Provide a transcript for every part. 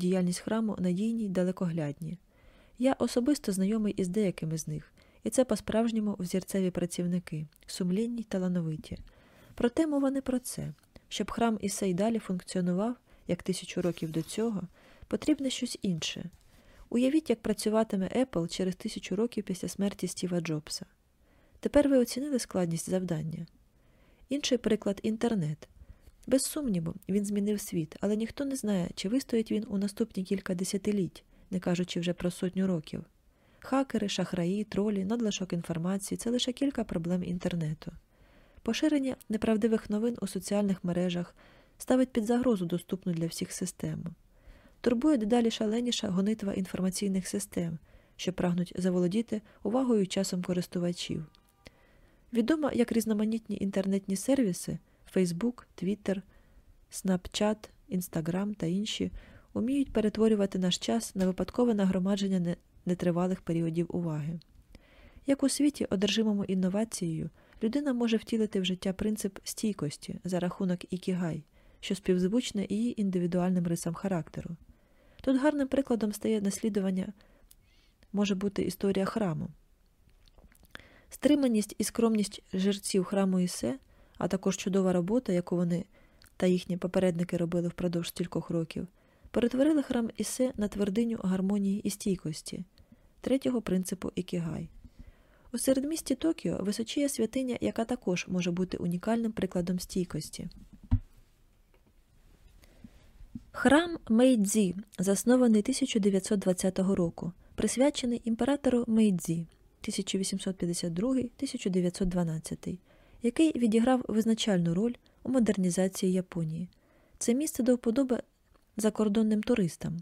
діяльність храму надійні й далекоглядні. Я особисто знайомий із деякими з них, і це по-справжньому взірцеві працівники, сумлінні й талановиті. Проте мова не про це. Щоб храм Ісе й далі функціонував, як тисячу років до цього, потрібне щось інше. Уявіть, як працюватиме Apple через тисячу років після смерті Стіва Джобса. Тепер ви оцінили складність завдання. Інший приклад інтернет. Без сумніву, він змінив світ, але ніхто не знає, чи вистоїть він у наступні кілька десятиліть, не кажучи вже про сотню років. Хакери, шахраї, тролі, надлишок інформації це лише кілька проблем інтернету. Поширення неправдивих новин у соціальних мережах ставить під загрозу доступну для всіх систему. Турбує дедалі шаленіша гонитва інформаційних систем, що прагнуть заволодіти увагою часом користувачів. Відомо, як різноманітні інтернетні сервіси Facebook, Twitter, Snapchat, Instagram та інші уміють перетворювати наш час на випадкове нагромадження нетривалих періодів уваги. Як у світі, одержимому інновацією, людина може втілити в життя принцип стійкості за рахунок ікігай, що співзвучне її індивідуальним рисам характеру. Тут гарним прикладом стає наслідування може бути історія храму. Стриманість і скромність жерців храму Ісе, а також чудова робота, яку вони та їхні попередники робили впродовж стількох років, перетворили храм Ісе на твердиню гармонії і стійкості, третього принципу ікігай. У середмісті Токіо височіє святиня, яка також може бути унікальним прикладом стійкості. Храм Мейдзі, заснований 1920 року, присвячений імператору Мейдзі 1852-1912, який відіграв визначальну роль у модернізації Японії. Це місце до вподоби закордонним туристам.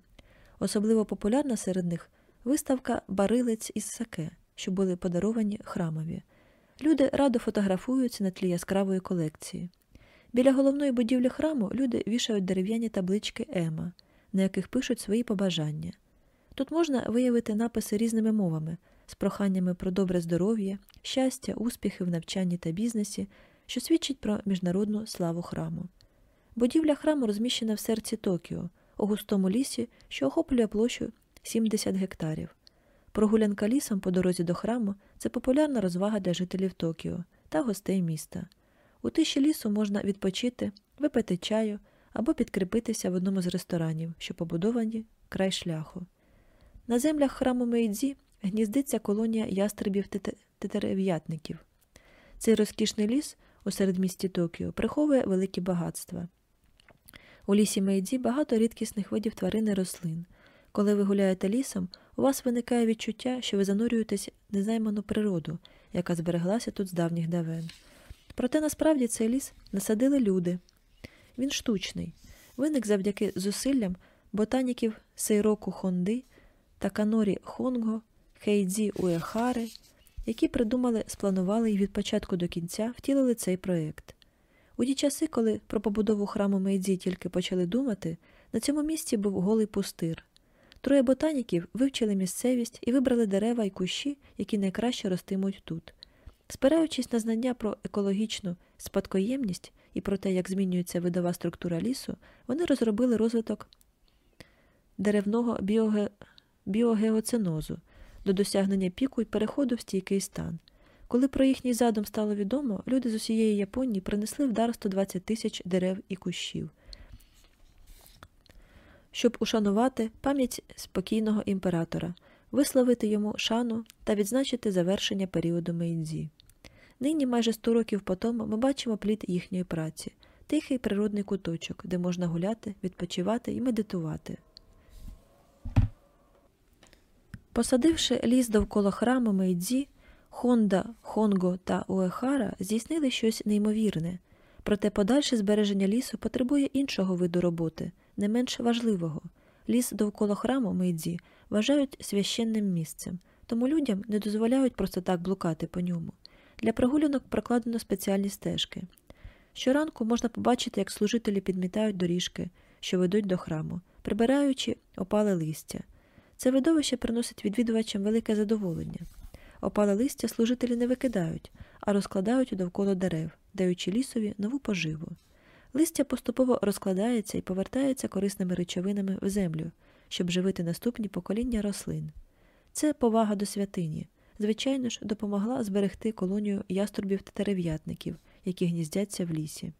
Особливо популярна серед них виставка Барилець із саке, що були подаровані храмові. Люди радо фотографуються на тлі яскравої колекції. Біля головної будівлі храму люди вішають дерев'яні таблички Ема, на яких пишуть свої побажання. Тут можна виявити написи різними мовами, з проханнями про добре здоров'я, щастя, успіхи в навчанні та бізнесі, що свідчить про міжнародну славу храму. Будівля храму розміщена в серці Токіо, у густому лісі, що охоплює площу 70 гектарів. Прогулянка лісом по дорозі до храму це популярна розвага для жителів Токіо та гостей міста. У тиші лісу можна відпочити, випити чаю або підкріпитися в одному з ресторанів, що побудовані край шляху. На землях храму Мейдзі гніздиться колонія ястребів тетерев'ятників. Цей розкішний ліс у середмісті Токіо приховує великі багатства. У лісі Мейдзі багато рідкісних видів тварин і рослин. Коли ви гуляєте лісом, у вас виникає відчуття, що ви занурюєтесь в незайману природу, яка збереглася тут з давніх давен. Проте насправді цей ліс насадили люди. Він штучний, виник завдяки зусиллям ботаніків Сейроку Хонди та Канорі Хонго, Хейдзі Уехари, які придумали, спланували і від початку до кінця втілили цей проєкт. У ті часи, коли про побудову храму Мейдзі тільки почали думати, на цьому місці був голий пустир. Троє ботаніків вивчили місцевість і вибрали дерева і кущі, які найкраще ростимуть тут. Спираючись на знання про екологічну спадкоємність і про те, як змінюється видова структура лісу, вони розробили розвиток деревного біоге... біогеоценозу до досягнення піку і переходу в стійкий стан. Коли про їхній задум стало відомо, люди з усієї Японії принесли в дар 120 тисяч дерев і кущів, щоб ушанувати пам'ять спокійного імператора, висловити йому шану та відзначити завершення періоду Мейдзі. Нині, майже 100 років по тому, ми бачимо плід їхньої праці, тихий природний куточок, де можна гуляти, відпочивати і медитувати. Посадивши ліс довкола храму Мейдзі, Хонда, Хонго та Уехара здійснили щось неймовірне, проте подальше збереження лісу потребує іншого виду роботи, не менш важливого. Ліс довкола храму Мейдзі вважають священним місцем, тому людям не дозволяють просто так блукати по ньому. Для прогулянок прокладено спеціальні стежки. Щоранку можна побачити, як служителі підмітають доріжки, що ведуть до храму, прибираючи опале листя. Це видовище приносить відвідувачам велике задоволення. Опале листя служителі не викидають, а розкладають довкола дерев, даючи лісові нову поживу. Листя поступово розкладається і повертається корисними речовинами в землю, щоб живити наступні покоління рослин. Це повага до святині. Звичайно ж, допомогла зберегти колонію яструбів та терев'ятників, які гніздяться в лісі.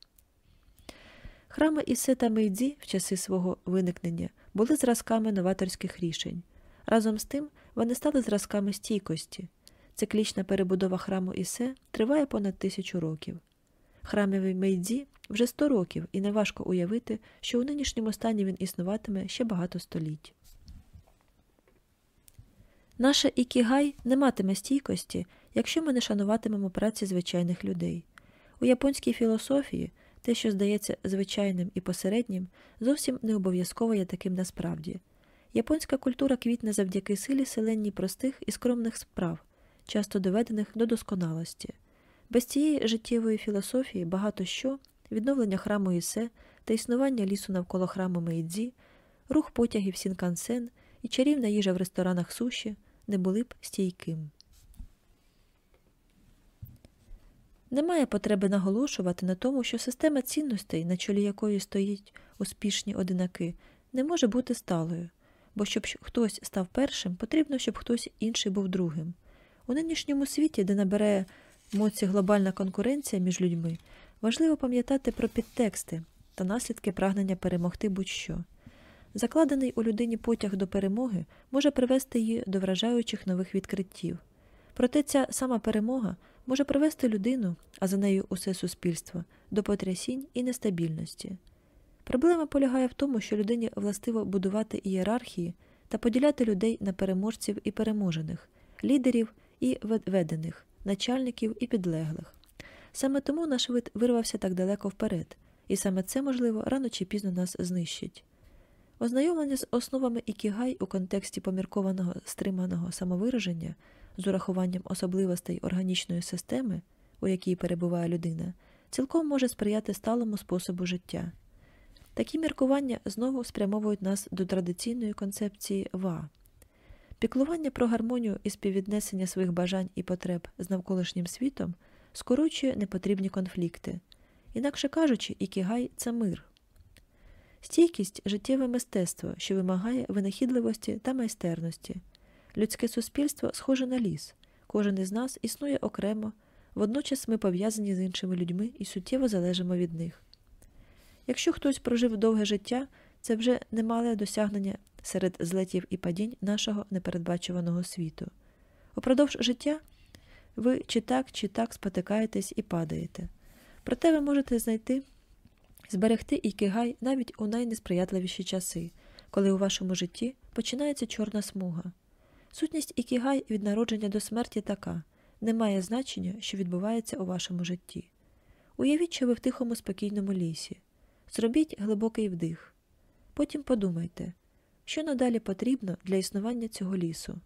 Храми Ісе та Мейдзі в часи свого виникнення були зразками новаторських рішень. Разом з тим вони стали зразками стійкості. Циклічна перебудова храму Ісе триває понад тисячу років. Храмовий Мейдзі вже сто років, і неважко уявити, що у нинішньому стані він існуватиме ще багато століть. Наше ікігай не матиме стійкості, якщо ми не шануватимемо праці звичайних людей. У японській філософії те, що здається звичайним і посереднім, зовсім не обов'язково є таким насправді. Японська культура квітне завдяки силі селенні простих і скромних справ, часто доведених до досконалості. Без цієї життєвої філософії багато що, відновлення храму Ісе та існування лісу навколо храму Мейдзі, рух потягів Сінкансен і чарівна їжа в ресторанах суші не були б стійким. Немає потреби наголошувати на тому, що система цінностей, на чолі якої стоїть успішні одинаки, не може бути сталою, бо щоб хтось став першим, потрібно, щоб хтось інший був другим. У нинішньому світі, де набирає моці глобальна конкуренція між людьми, важливо пам'ятати про підтексти та наслідки прагнення перемогти будь-що. Закладений у людині потяг до перемоги може привести її до вражаючих нових відкриттів. Проте ця сама перемога може привести людину, а за нею усе суспільство, до потрясінь і нестабільності. Проблема полягає в тому, що людині властиво будувати ієрархії та поділяти людей на переможців і переможених, лідерів і ведених, начальників і підлеглих. Саме тому наш вид вирвався так далеко вперед, і саме це, можливо, рано чи пізно нас знищить. Ознайомлення з основами ікігай у контексті поміркованого стриманого самовираження з урахуванням особливостей органічної системи, у якій перебуває людина, цілком може сприяти сталому способу життя. Такі міркування знову спрямовують нас до традиційної концепції ва. Піклування про гармонію і співвіднесення своїх бажань і потреб з навколишнім світом скорочує непотрібні конфлікти. Інакше кажучи, ікігай це мир. Стійкість життєве мистецтво, що вимагає винахідливості та майстерності. Людське суспільство схоже на ліс, кожен із нас існує окремо, водночас ми пов'язані з іншими людьми і суттєво залежимо від них. Якщо хтось прожив довге життя, це вже немале досягнення серед злетів і падінь нашого непередбачуваного світу. Упродовж життя ви чи так, чи так спотикаєтесь і падаєте. Проте ви можете знайти, зберегти ікигай навіть у найнесприятливіші часи, коли у вашому житті починається чорна смуга. Сутність ікігай від народження до смерті така немає значення, що відбувається у вашому житті. Уявіть, що ви в тихому спокійному лісі. Зробіть глибокий вдих. Потім подумайте, що надалі потрібно для існування цього лісу.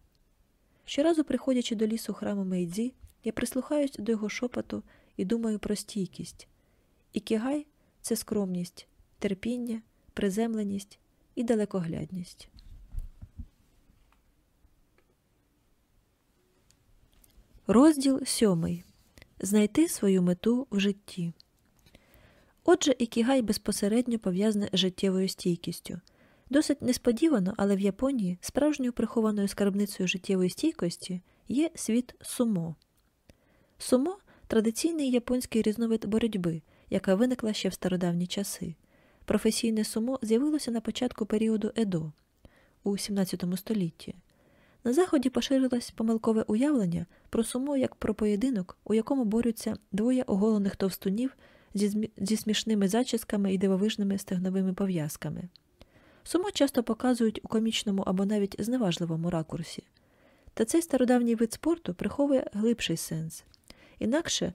Щоразу, приходячи до лісу храму Мейдзі, я прислухаюсь до його шепоту і думаю про стійкість. Ікігай це скромність, терпіння, приземленість і далекоглядність. Розділ сьомий. Знайти свою мету в житті. Отже, ікігай безпосередньо пов'язане з життєвою стійкістю. Досить несподівано, але в Японії справжньою прихованою скарбницею життєвої стійкості є світ сумо. Сумо традиційний японський різновид боротьби, яка виникла ще в стародавні часи. Професійне сумо з'явилося на початку періоду Едо у 17 столітті. На заході поширилось помилкове уявлення про сумо як про поєдинок, у якому борються двоє оголених товстунів зі, зі смішними зачісками і дивовижними стегновими пов'язками. Сумо часто показують у комічному або навіть зневажливому ракурсі. Та цей стародавній вид спорту приховує глибший сенс. Інакше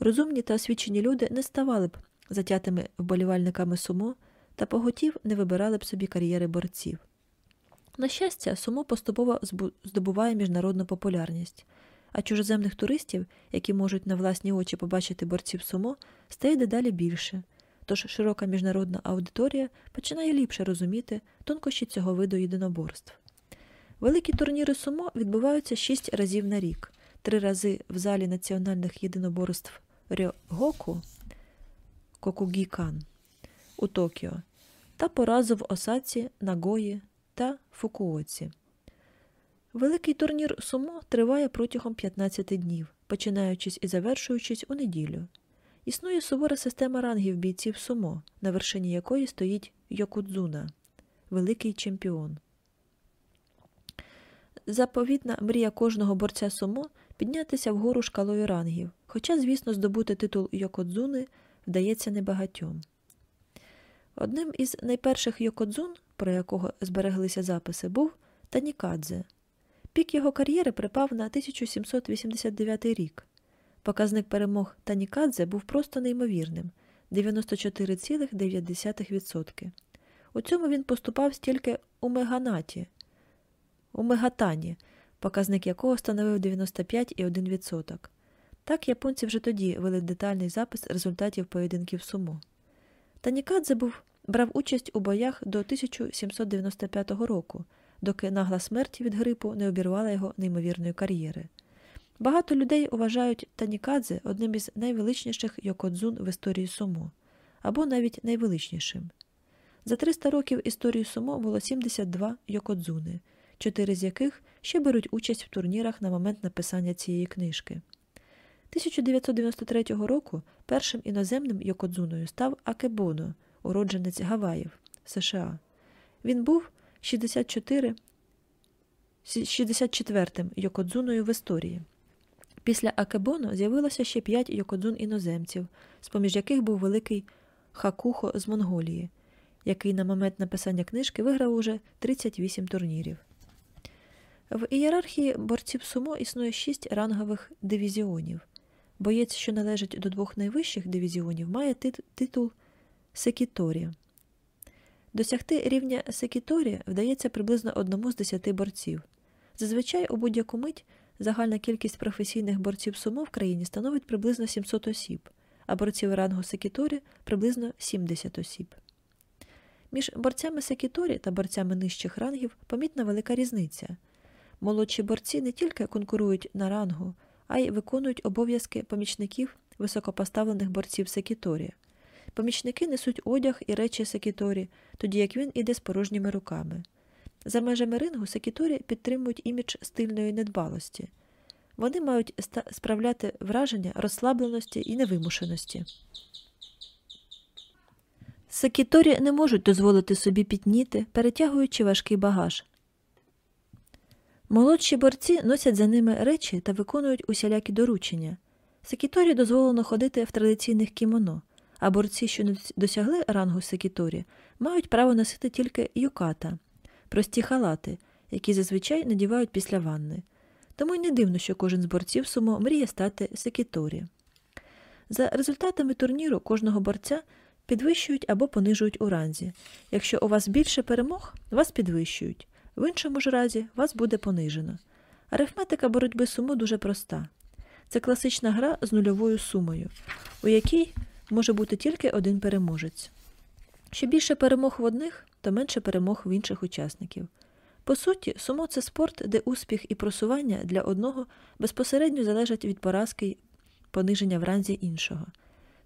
розумні та освічені люди не ставали б затятими вболівальниками сумо та поготів не вибирали б собі кар'єри борців. На щастя, сумо поступово здобуває міжнародну популярність, а чужоземних туристів, які можуть на власні очі побачити борців сумо, стає дедалі більше. Тож широка міжнародна аудиторія починає ліпше розуміти тонкощі цього виду єдиноборств. Великі турніри сумо відбуваються шість разів на рік, три рази в залі національних єдиноборств Рьогоку Кокугікан у Токіо та по разу в Осаці, Нагої, та Фукуоці. Великий турнір сумо триває протягом 15 днів, починаючись і завершуючись у неділю. Існує сувора система рангів бійців сумо, на вершині якої стоїть Йокудзуна, великий чемпіон. Заповітна мрія кожного борця сумо піднятися вгору шкалою рангів, хоча, звісно, здобути титул Йокодзуни вдається небагатьом. Одним із найперших Йокодзун, про якого збереглися записи, був Танікадзе. Пік його кар'єри припав на 1789 рік. Показник перемог Танікадзе був просто неймовірним 94,9%. У цьому він поступав стільки у Меганаті, у Мегатані, показник якого становив 95,1%. Так японці вже тоді вели детальний запис результатів поєдинків сумо. Танікадзе був, брав участь у боях до 1795 року, доки нагла смерть від грипу не обірвала його неймовірної кар'єри. Багато людей вважають Танікадзе одним із найвеличніших йокодзун в історії сумо, або навіть найвеличнішим. За 300 років історії сумо було 72 йокодзуни, чотири з яких ще беруть участь в турнірах на момент написання цієї книжки. 1993 року першим іноземним йокодзуною став Акебоно, уродженець Гаваїв, США. Він був 64 64-м йокодзуною в історії. Після Акебоно з'явилося ще п'ять йокодзун іноземців, з поміж яких був великий Хакухо з Монголії, який на момент написання книжки виграв уже 38 турнірів. В ієрархії борців сумо існує шість рангових дивізіонів. Боєць, що належить до двох найвищих дивізіонів, має титул Секіторі. Досягти рівня Секіторі вдається приблизно одному з десяти борців. Зазвичай у будь-яку мить загальна кількість професійних борців сумо в країні становить приблизно 700 осіб, а борців рангу Секіторі приблизно 70 осіб. Між борцями Секіторі та борцями нижчих рангів помітна велика різниця. Молодші борці не тільки конкурують на рангу, а й виконують обов'язки помічників високопоставлених борців Секіторі. Помічники несуть одяг і речі Секіторі, тоді як він іде з порожніми руками. За межами рингу Секіторі підтримують імідж стильної недбалості. Вони мають справляти враження розслабленості і невимушеності. Секіторі не можуть дозволити собі пітніти, перетягуючи важкий багаж. Молодші борці носять за ними речі та виконують усілякі доручення. Секіторі дозволено ходити в традиційних кімоно, а борці, що не досягли рангу секіторі, мають право носити тільки юката, прості халати, які зазвичай надівають після ванни. Тому й не дивно, що кожен з борців сумо мріє стати секіторі. За результатами турніру кожного борця підвищують або понижують у ранзі. Якщо у вас більше перемог, вас підвищують. В іншому ж разі вас буде понижено. Арифметика боротьби сумо дуже проста. Це класична гра з нульовою сумою, у якій може бути тільки один переможець. Що більше перемог в одних, то менше перемог в інших учасників. По суті, сумо це спорт, де успіх і просування для одного безпосередньо залежать від поразки й пониження в ранзі іншого.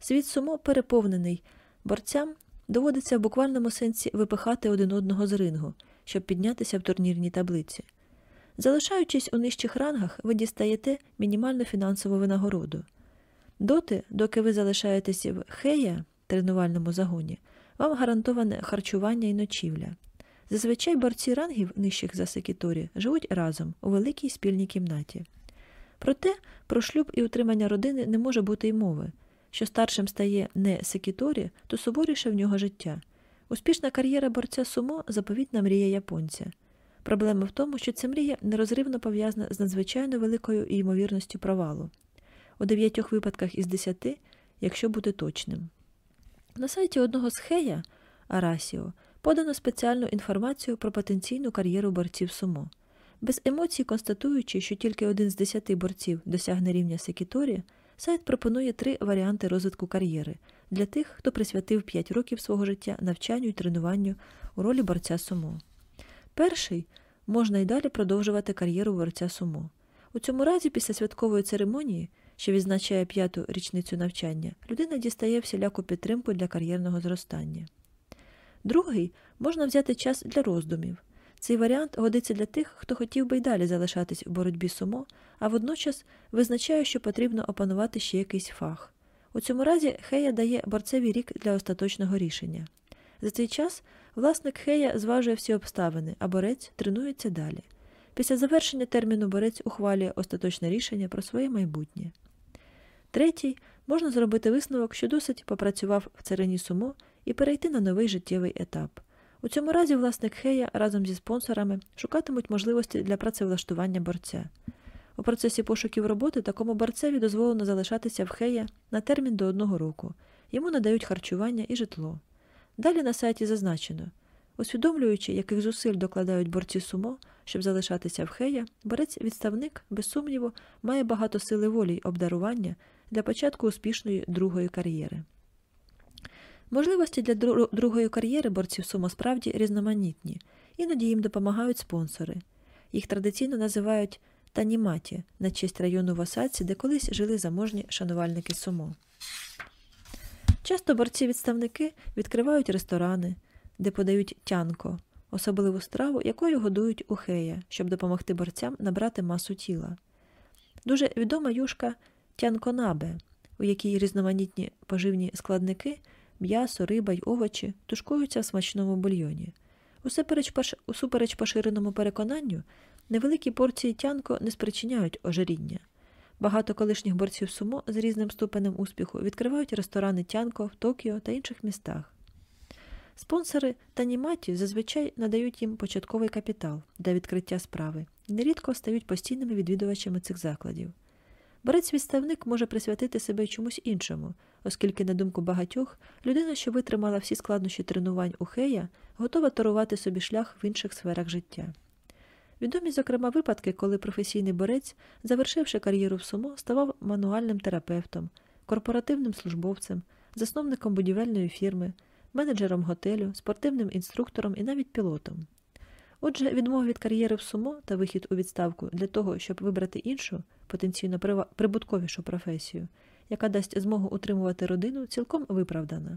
Світ сумо переповнений борцям доводиться в буквальному сенсі випихати один одного з рингу щоб піднятися в турнірній таблиці. Залишаючись у нижчих рангах, ви дістаєте мінімальну фінансову винагороду. Доти, доки ви залишаєтеся в хея тренувальному загоні, вам гарантоване харчування і ночівля. Зазвичай борці рангів нижчих за секіторі живуть разом у великій спільній кімнаті. Проте про шлюб і утримання родини не може бути й мови. Що старшим стає не секіторі, то суворіше в нього життя. Успішна кар'єра борця сумо заповітна мрія японця. Проблема в тому, що ця мрія нерозривно пов'язана з надзвичайно великою і ймовірністю провалу у дев'ятьох випадках із десяти, якщо бути точним. На сайті одного з Хея Арасіо подано спеціальну інформацію про потенційну кар'єру борців сумо. Без емоцій, констатуючи, що тільки один з десяти борців досягне рівня Секіторі, сайт пропонує три варіанти розвитку кар'єри для тих, хто присвятив 5 років свого життя навчанню і тренуванню у ролі борця сумо. Перший можна й далі продовжувати кар'єру борця сумо. У цьому разі, після святкової церемонії, що відзначає п'яту річницю навчання, людина дістає всіляку підтримку для кар'єрного зростання. Другий можна взяти час для роздумів. Цей варіант годиться для тих, хто хотів би й далі залишатись в боротьбі сумо, а водночас визначає, що потрібно опанувати ще якийсь фах. У цьому разі Хея дає борцеві рік для остаточного рішення. За цей час власник Хея зважує всі обставини, а борець тренується далі. Після завершення терміну борець ухвалює остаточне рішення про своє майбутнє. Третій можна зробити висновок, що досить попрацював в царині сумо і перейти на новий життєвий етап. У цьому разі власник Хея разом зі спонсорами шукатимуть можливості для працевлаштування борця. У процесі пошуків роботи такому борцеві дозволено залишатися в Хея на термін до одного року. Йому надають харчування і житло. Далі на сайті зазначено, усвідомлюючи, яких зусиль докладають борці сумо, щоб залишатися в Хея, борець-відставник, без сумніву, має багато сили волі й обдарування для початку успішної другої кар'єри. Можливості для другої кар'єри борців сумо справді різноманітні, іноді їм допомагають спонсори. Їх традиційно називають Таніматі на честь району в Осадці, де колись жили заможні шанувальники сумо. Часто борці-відставники відкривають ресторани, де подають тянко, особливу страву, якою годують ухея, щоб допомогти борцям набрати масу тіла. Дуже відома юшка тянконабе, у якій різноманітні поживні складники, м'ясо, риба й овочі тушкуються в смачному бульйоні. Усупереч поширеному переконанню, невеликі порції тянко не спричиняють ожиріння. Багато колишніх борців сумо з різним ступенем успіху відкривають ресторани Тянко в Токіо та інших містах. Спонсори та німаті зазвичай надають їм початковий капітал для відкриття справи і нерідко стають постійними відвідувачами цих закладів. Борець-відставник може присвятити себе чомусь іншому, оскільки, на думку багатьох, людина, що витримала всі складнощі тренувань у Хея, готова торувати собі шлях в інших сферах життя. Відомі, зокрема, випадки, коли професійний борець, завершивши кар'єру в сумо, ставав мануальним терапевтом, корпоративним службовцем, засновником будівельної фірми, менеджером готелю, спортивним інструктором і навіть пілотом. Отже, відмова від кар'єри в сумо та вихід у відставку для того, щоб вибрати іншу, потенційно прибутковішу професію, яка дасть змогу утримувати родину, цілком виправдана.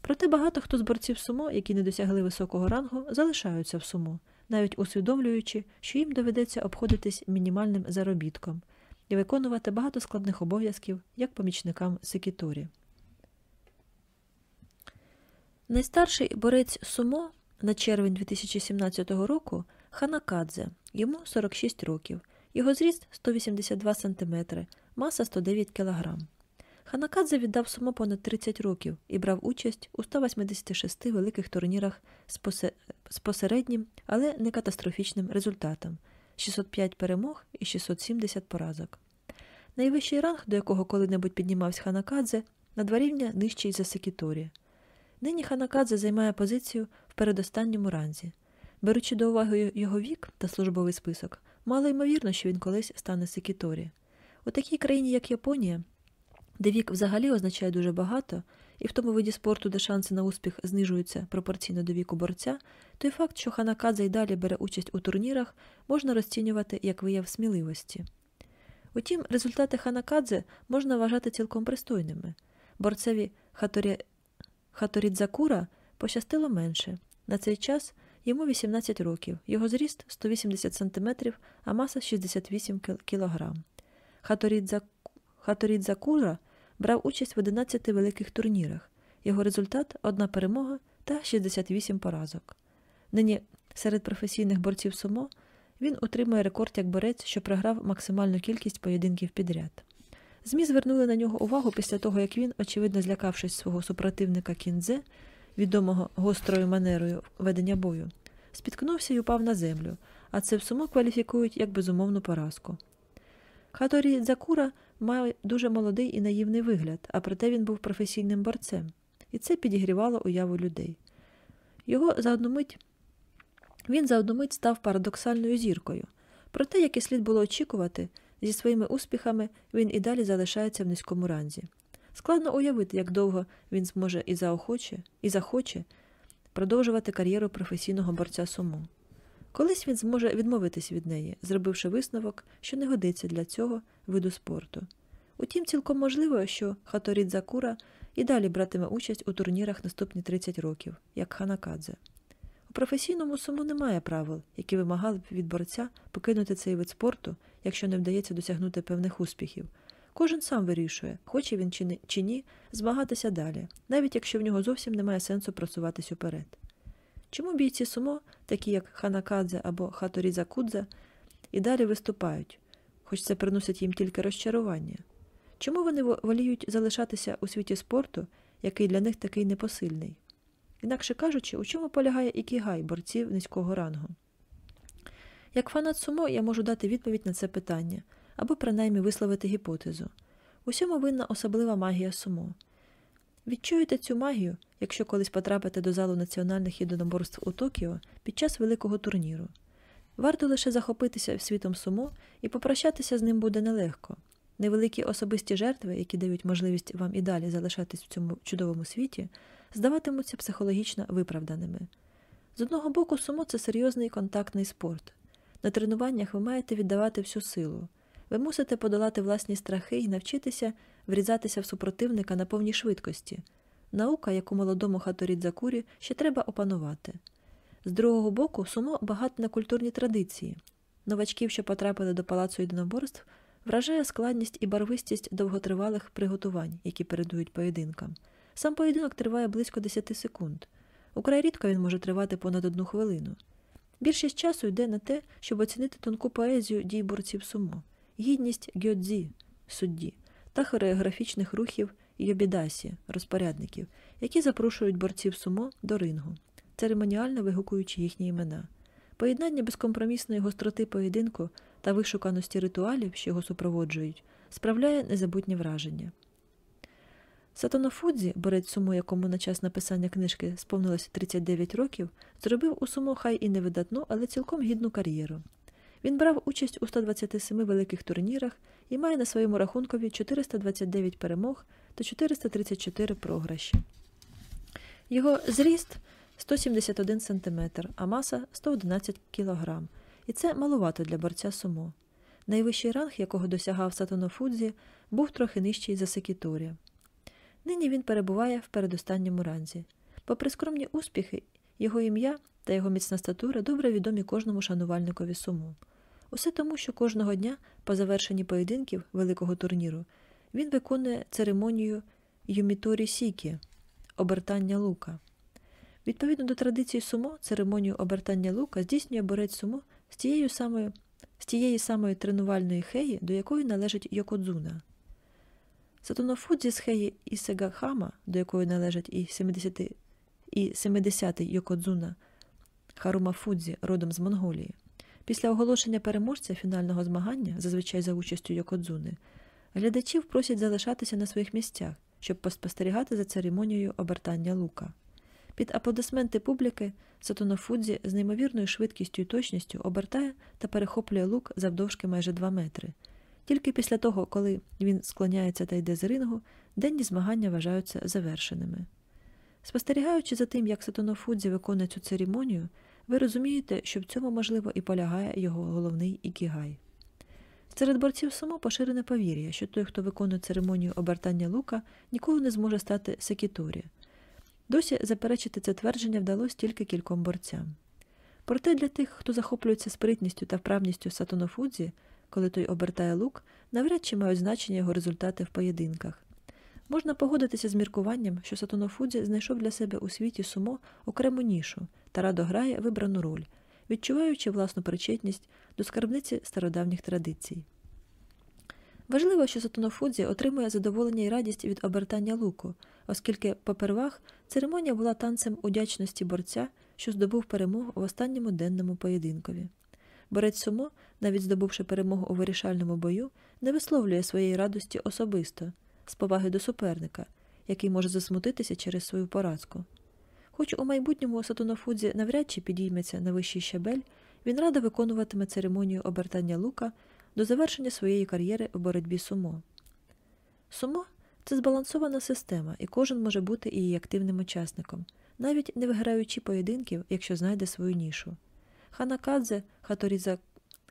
Проте багато хто з борців сумо, які не досягли високого рангу, залишаються в сумо навіть усвідомлюючи, що їм доведеться обходитись мінімальним заробітком і виконувати багато складних обов'язків як помічникам Секіторі. Найстарший борець Сумо на червень 2017 року Ханакадзе, йому 46 років, його зріст 182 см, маса 109 кг. Ханакадзе віддав сумо понад 30 років і брав участь у 186 великих турнірах з посереднім, але не катастрофічним результатом 605 перемог і 670 поразок. Найвищий ранг, до якого коли-небудь піднімався Ханакадзе, на два рівня нижчий за Секіторі. Нині Ханакадзе займає позицію в передостанньому ранзі. Беручи до уваги його вік та службовий список, мало ймовірно, що він колись стане Секіторі. У такій країні, як Японія, де вік взагалі означає дуже багато, і в тому виді спорту, де шанси на успіх знижуються пропорційно до віку борця, той факт, що Ханакадзе й далі бере участь у турнірах, можна розцінювати як вияв сміливості. Утім, результати Ханакадзе можна вважати цілком пристойними. Борцеві Хаторі... Хаторідзакура пощастило менше. На цей час йому 18 років, його зріст 180 см, а маса 68 кг. Хаторідзакура брав участь в 11 великих турнірах. Його результат одна перемога та 68 поразок. Нині серед професійних борців сумо він утримує рекорд як борець, що програв максимальну кількість поєдинків підряд. ЗМІ звернули на нього увагу після того, як він, очевидно злякавшись свого супротивника кіндзе, відомого гострою манерою ведення бою, спіткнувся і упав на землю, а це в сумо кваліфікують як безумовну поразку. Хаторі Дзакура мав дуже молодий і наївний вигляд, а проте він був професійним борцем, і це підігрівало уяву людей. Його за одну мить він за одну мить став парадоксальною зіркою. Проте, як і слід було очікувати, зі своїми успіхами він і далі залишається в низькому ранзі. Складно уявити, як довго він зможе і заохоче, і захоче продовжувати кар'єру професійного борця сумо. Колись він зможе відмовитись від неї, зробивши висновок, що не годиться для цього виду спорту. Утім, цілком можливо, що Хаторід Закура і далі братиме участь у турнірах наступні 30 років, як Ханакадзе. У професійному суму немає правил, які вимагали б від борця покинути цей вид спорту, якщо не вдається досягнути певних успіхів. Кожен сам вирішує, хоче він чи, ні, змагатися далі, навіть якщо в нього зовсім немає сенсу просуватись уперед. Чому бійці сумо, такі як Ханакадзе або Хаторіза Кудзе, і далі виступають, хоч це приносить їм тільки розчарування? Чому вони воліють залишатися у світі спорту, який для них такий непосильний? Інакше кажучи, у чому полягає ікігай борців низького рангу? Як фанат сумо, я можу дати відповідь на це питання або принаймні висловити гіпотезу. Усьому винна особлива магія сумо. Відчуєте цю магію, якщо колись потрапите до залу національних єдиноборств у Токіо під час великого турніру. Варто лише захопитися світом сумо і попрощатися з ним буде нелегко. Невеликі особисті жертви, які дають можливість вам і далі залишатись в цьому чудовому світі, здаватимуться психологічно виправданими. З одного боку, сумо це серйозний контактний спорт. На тренуваннях ви маєте віддавати всю силу. Ви мусите подолати власні страхи і навчитися врізатися в супротивника на повній швидкості. Наука, яку молодому хаторідзакурі ще треба опанувати. З другого боку, сумо багато на культурні традиції. Новачків, що потрапили до палацу єдиноборств, вражає складність і барвистість довготривалих приготувань, які передують поєдинкам. Сам поєдинок триває близько 10 секунд. Украй рідко він може тривати понад одну хвилину. Більшість часу йде на те, щоб оцінити тонку поезію дій борців сумо, гідність гьодзі, судді та хореографічних рухів йобідасі, розпорядників, які запрошують борців сумо до рингу, церемоніально вигукуючи їхні імена. Поєднання безкомпромісної гостроти поєдинку та вишуканості ритуалів, що його супроводжують, справляє незабутнє враження. Сатоно Фудзі, борець сумо, якому на час написання книжки сповнилося 39 років, зробив у сумо хай і невидатну, але цілком гідну кар'єру. Він брав участь у 127 великих турнірах і має на своєму рахункові 429 перемог та 434 програші. Його зріст 171 см, а маса 111 кг. І це малувато для борця сумо. Найвищий ранг, якого досягав Сатоно Фудзі, був трохи нижчий за Секіторія. Нині він перебуває в передостанньому ранзі. Попри скромні успіхи, його ім'я та його міцна статура добре відомі кожному шанувальникові суму. Усе тому, що кожного дня, по завершенні поєдинків великого турніру, він виконує церемонію Юміторі Сікі обертання лука. Відповідно до традиції сумо, церемонію обертання лука здійснює борець сумо з тією самою, з тієї самої тренувальної хеї, до якої належить Йокодзуна. Сатонофудзі з хеї Ісегахама, до якої належать і 70-й і 70 Йокодзуна Харума Фудзі родом з Монголії. Після оголошення переможця фінального змагання, зазвичай за участю Йокодзуни, глядачів просять залишатися на своїх місцях, щоб поспостерігати за церемонією обертання лука. Під аплодисменти публіки Сатонофудзі з неймовірною швидкістю і точністю обертає та перехоплює лук завдовжки майже 2 метри. Тільки після того, коли він склоняється та йде з рингу, денні змагання вважаються завершеними. Спостерігаючи за тим, як Сатонофудзі виконує цю церемонію, ви розумієте, що в цьому, можливо, і полягає його головний ікігай. Серед борців сумо поширене повір'я, що той, хто виконує церемонію обертання лука, ніколи не зможе стати секіторі. Досі заперечити це твердження вдалося тільки кільком борцям. Проте для тих, хто захоплюється спритністю та вправністю Сатонофудзі, коли той обертає лук, навряд чи мають значення його результати в поєдинках. Можна погодитися з міркуванням, що Сатонофудзі знайшов для себе у світі сумо окрему нішу та радо грає вибрану роль, відчуваючи власну причетність до скарбниці стародавніх традицій. Важливо, що Сатонофудзі отримує задоволення і радість від обертання луку, оскільки, попервах, церемонія була танцем удячності борця, що здобув перемогу в останньому денному поєдинкові. Борець Сумо, навіть здобувши перемогу у вирішальному бою, не висловлює своєї радості особисто, з поваги до суперника, який може засмутитися через свою поразку. Хоч у майбутньому Сатонофудзі навряд чи підійметься на вищий щабель, він радо виконуватиме церемонію обертання лука до завершення своєї кар'єри в боротьбі сумо. Сумо це збалансована система, і кожен може бути її активним учасником, навіть не виграючи поєдинків, якщо знайде свою нішу. Ханакадзе,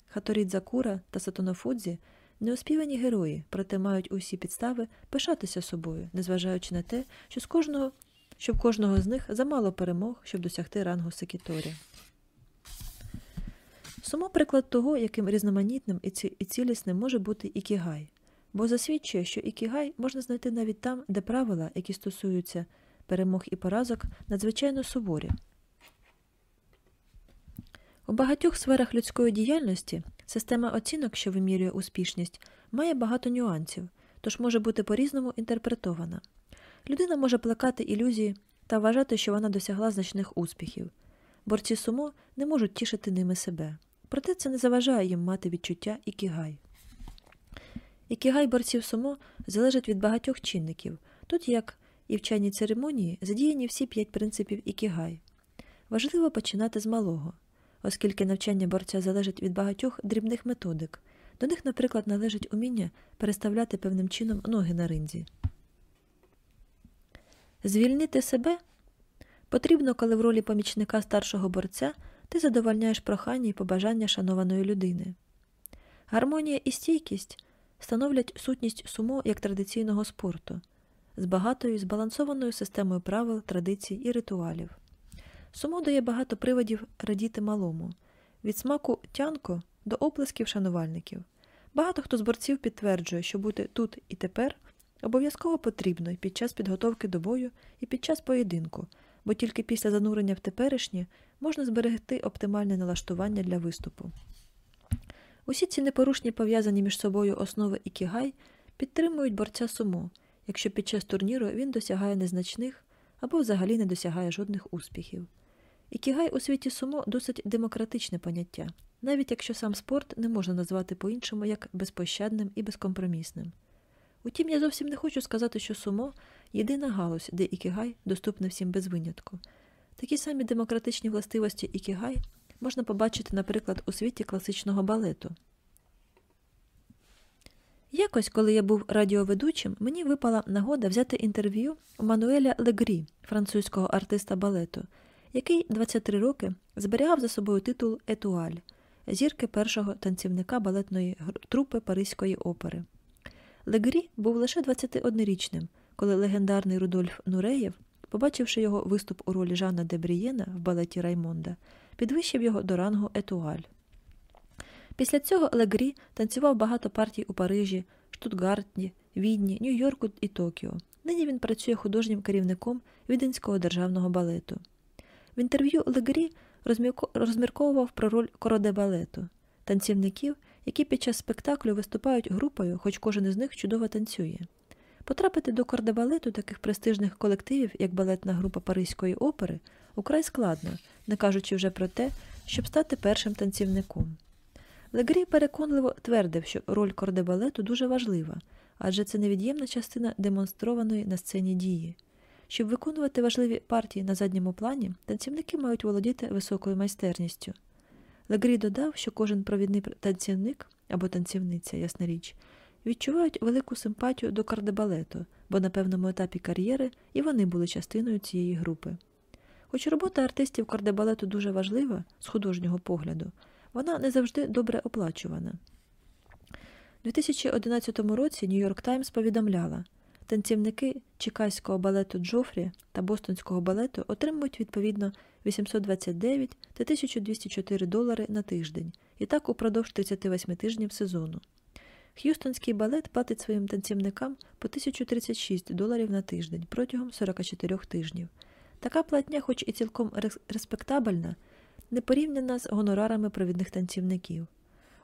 Хаторідзакура та Сатонофудзі неоспівані герої, проте мають усі підстави пишатися собою, незважаючи на те, що з кожного що в кожного з них замало перемог, щоб досягти рангу Секіторі. Сумо приклад того, яким різноманітним і цілісним може бути ікігай, бо засвідчує, що ікігай можна знайти навіть там, де правила, які стосуються перемог і поразок, надзвичайно суворі. У багатьох сферах людської діяльності система оцінок, що вимірює успішність, має багато нюансів, тож може бути по-різному інтерпретована. Людина може плекати ілюзії та вважати, що вона досягла значних успіхів. Борці сумо не можуть тішити ними себе. Проте це не заважає їм мати відчуття ікігай. Ікігай борців сумо залежить від багатьох чинників. Тут, як і в чайній церемонії, задіяні всі п'ять принципів ікігай. Важливо починати з малого, оскільки навчання борця залежить від багатьох дрібних методик. До них, наприклад, належить уміння переставляти певним чином ноги на ринзі. Звільнити себе потрібно, коли в ролі помічника старшого борця ти задовольняєш прохання і побажання шанованої людини. Гармонія і стійкість становлять сутність сумо як традиційного спорту з багатою збалансованою системою правил, традицій і ритуалів. Сумо дає багато приводів радіти малому, від смаку тянко до оплесків шанувальників. Багато хто з борців підтверджує, що бути тут і тепер обов'язково потрібно і під час підготовки до бою, і під час поєдинку, бо тільки після занурення в теперішнє можна зберегти оптимальне налаштування для виступу. Усі ці непорушні пов'язані між собою основи ікігай підтримують борця сумо, якщо під час турніру він досягає незначних або взагалі не досягає жодних успіхів. Ікігай у світі сумо досить демократичне поняття, навіть якщо сам спорт не можна назвати по-іншому як безпощадним і безкомпромісним. Утім, я зовсім не хочу сказати, що сумо єдина галузь, де ікігай доступна всім без винятку. Такі самі демократичні властивості ікігай можна побачити, наприклад, у світі класичного балету. Якось, коли я був радіоведучим, мені випала нагода взяти інтерв'ю у Мануеля Легрі, французького артиста балету, який 23 роки зберігав за собою титул Етуаль, зірки першого танцівника балетної трупи Паризької опери. Легрі був лише 21-річним, коли легендарний Рудольф Нуреєв, побачивши його виступ у ролі Жана де Брієна в балеті Раймонда, підвищив його до рангу Етуаль. Після цього Легрі танцював багато партій у Парижі, Штутгарті, Відні, Нью-Йорку і Токіо. Нині він працює художнім керівником Віденського державного балету. В інтерв'ю Легрі розмірковував про роль короде балету танцівників, які під час спектаклю виступають групою, хоч кожен із них чудово танцює. Потрапити до кордебалету таких престижних колективів, як балетна група Паризької опери, украй складно, не кажучи вже про те, щоб стати першим танцівником. Легрі переконливо твердив, що роль кордебалету дуже важлива, адже це невід'ємна частина демонстрованої на сцені дії. Щоб виконувати важливі партії на задньому плані, танцівники мають володіти високою майстерністю. Легрі додав, що кожен провідний танцівник або танцівниця, ясна річ, відчувають велику симпатію до кардебалету, бо на певному етапі кар'єри і вони були частиною цієї групи. Хоч робота артистів кардебалету дуже важлива з художнього погляду, вона не завжди добре оплачувана. У 2011 році Нью-Йорк Таймс повідомляла, танцівники чекаського балету Джофрі та бостонського балету отримують відповідно 829 та 1204 долари на тиждень, і так упродовж 38 тижнів сезону. Х'юстонський балет платить своїм танцівникам по 1036 доларів на тиждень протягом 44 тижнів. Така платня, хоч і цілком респектабельна, не порівняна з гонорарами провідних танцівників.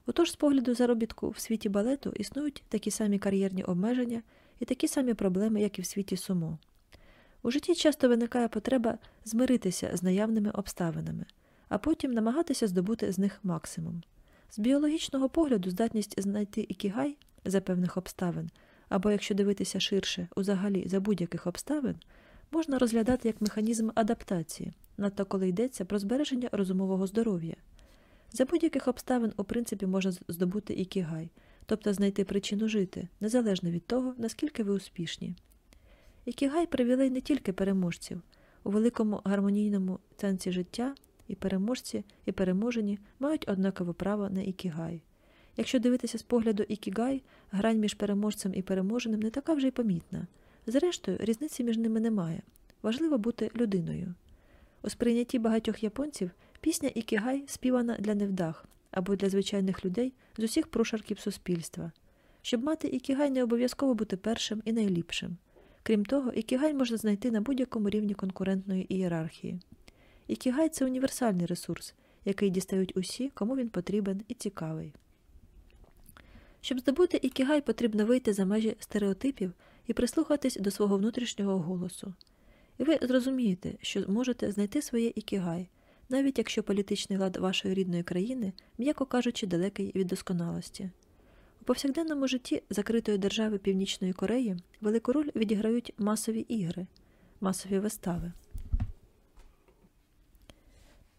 Отож, з погляду заробітку в світі балету існують такі самі кар'єрні обмеження і такі самі проблеми, як і в світі сумо. У житті часто виникає потреба змиритися з наявними обставинами, а потім намагатися здобути з них максимум. З біологічного погляду здатність знайти ікігай за певних обставин, або якщо дивитися ширше, узагалі за будь-яких обставин, можна розглядати як механізм адаптації, надто коли йдеться про збереження розумового здоров'я. За будь-яких обставин, у принципі, можна здобути ікігай, тобто знайти причину жити, незалежно від того, наскільки ви успішні. Ікігай привілей не тільки переможців. У великому гармонійному танці життя і переможці, і переможені мають однакове право на ікігай. Якщо дивитися з погляду ікігай, грань між переможцем і переможеним не така вже й помітна. Зрештою, різниці між ними немає. важливо бути людиною. У сприйнятті багатьох японців пісня Ікігай співана для невдах або для звичайних людей з усіх прошарків суспільства. Щоб мати ікігай, не обов'язково бути першим і найліпшим. Крім того, ікігай можна знайти на будь-якому рівні конкурентної ієрархії. Ікігай це універсальний ресурс, який дістають усі, кому він потрібен і цікавий. Щоб здобути ікігай, потрібно вийти за межі стереотипів і прислухатись до свого внутрішнього голосу. І ви зрозумієте, що можете знайти своє ікігай, навіть якщо політичний лад вашої рідної країни, м'яко кажучи, далекий від досконалості. У повсякденному житті закритої держави Північної Кореї велику роль відіграють масові ігри, масові вистави.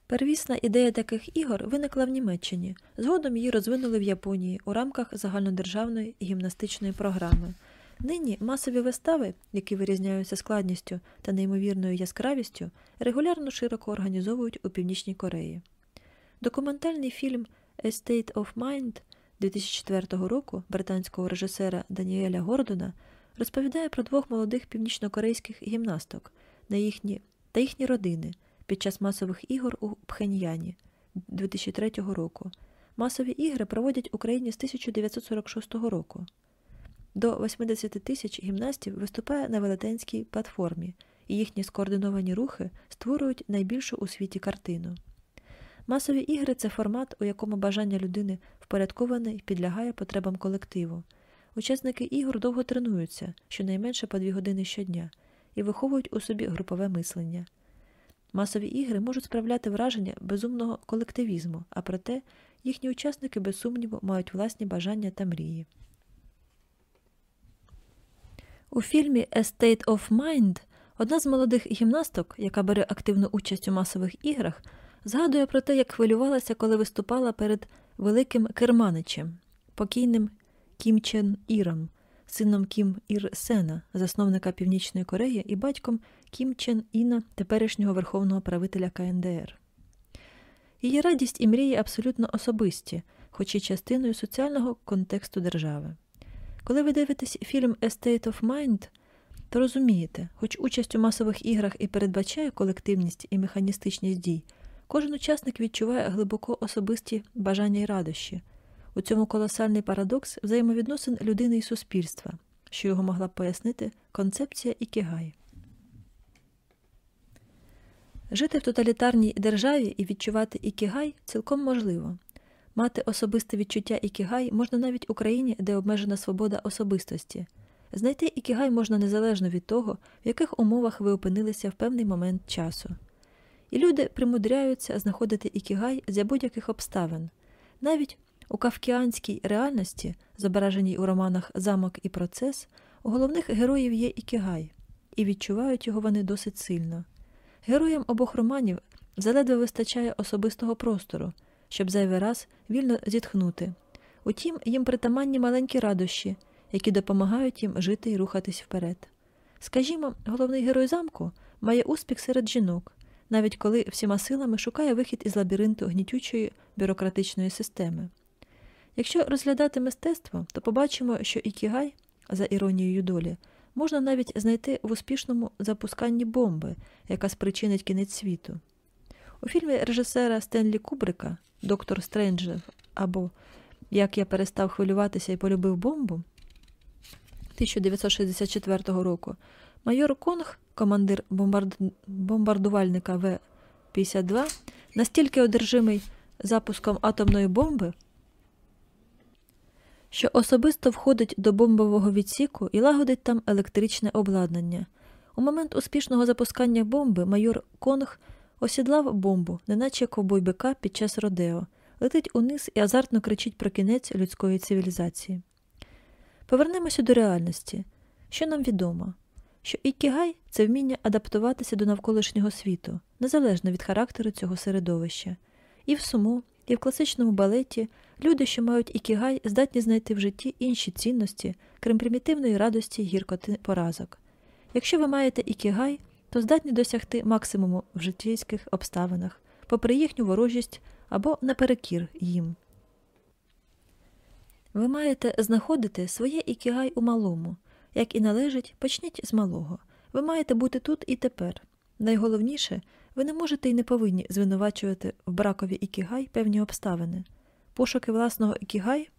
Первісна ідея таких ігор виникла в Німеччині. Згодом її розвинули в Японії у рамках загальнодержавної гімнастичної програми. Нині масові вистави, які вирізняються складністю та неймовірною яскравістю, регулярно широко організовують у Північній Кореї. Документальний фільм «A of Mind» 2004 року британського режисера Даніеля Гордона розповідає про двох молодих північнокорейських гімнасток на їхні, та їхні родини під час масових ігор у Пхеньяні 2003 року. Масові ігри проводять в Україні з 1946 року. До 80 тисяч гімнастів виступає на велетенській платформі, і їхні скоординовані рухи створюють найбільшу у світі картину. Масові ігри це формат, у якому бажання людини впорядковане і підлягає потребам колективу. Учасники ігор довго тренуються, щонайменше по дві години щодня, і виховують у собі групове мислення. Масові ігри можуть справляти враження безумного колективізму, а проте їхні учасники без сумніву мають власні бажання та мрії. У фільмі «A State of Mind» одна з молодих гімнасток, яка бере активну участь у масових іграх, згадує про те, як хвилювалася, коли виступала перед великим керманичем, покійним Кім Чен Іром, сином Кім Ір Сена, засновника Північної Кореї, і батьком Кім Чен Іна, теперішнього верховного правителя КНДР. Її радість і мрії абсолютно особисті, хоч і частиною соціального контексту держави. Коли ви дивитесь фільм «A State of Mind», то розумієте, хоч участь у масових іграх і передбачає колективність і механістичність дій, кожен учасник відчуває глибоко особисті бажання і радощі. У цьому колосальний парадокс взаємовідносин людини і суспільства, що його могла б пояснити концепція Ікігай. Жити в тоталітарній державі і відчувати Ікігай цілком можливо. Мати особисте відчуття ікігай можна навіть у країні, де обмежена свобода особистості. Знайти ікігай можна незалежно від того, в яких умовах ви опинилися в певний момент часу. І люди примудряються знаходити ікігай за будь-яких обставин. Навіть у кавкіанській реальності, зображеній у романах Замок і процес, у головних героїв є ікігай, і відчувають його вони досить сильно. Героям обох романів заледве вистачає особистого простору щоб зайвий раз вільно зітхнути. Утім, їм притаманні маленькі радощі, які допомагають їм жити і рухатись вперед. Скажімо, головний герой замку має успіх серед жінок, навіть коли всіма силами шукає вихід із лабіринту гнітючої бюрократичної системи. Якщо розглядати мистецтво, то побачимо, що ікігай, за іронією долі, можна навіть знайти в успішному запусканні бомби, яка спричинить кінець світу. У фільмі режисера Стенлі Кубрика Доктор Стренджев або Як я перестав хвилюватися і полюбив бомбу 1964 року майор Конг, командир бомбард... бомбардувальника В-52, настільки одержимий запуском атомної бомби, що особисто входить до бомбового відсіку і лагодить там електричне обладнання. У момент успішного запускання бомби майор Конг осідлав бомбу, неначе ковбой бика під час Родео, летить униз і азартно кричить про кінець людської цивілізації. Повернемося до реальності. Що нам відомо? Що ікігай це вміння адаптуватися до навколишнього світу, незалежно від характеру цього середовища. І в суму, і в класичному балеті люди, що мають ікігай, здатні знайти в житті інші цінності, крім примітивної радості гіркоти поразок. Якщо ви маєте ікігай, то здатні досягти максимуму в життєйських обставинах, попри їхню ворожість або наперекір їм. Ви маєте знаходити своє ікігай у малому, як і належить, почніть з малого. Ви маєте бути тут і тепер. Найголовніше, ви не можете і не повинні звинувачувати в бракові ікігай певні обставини. Пошуки власного ікігай,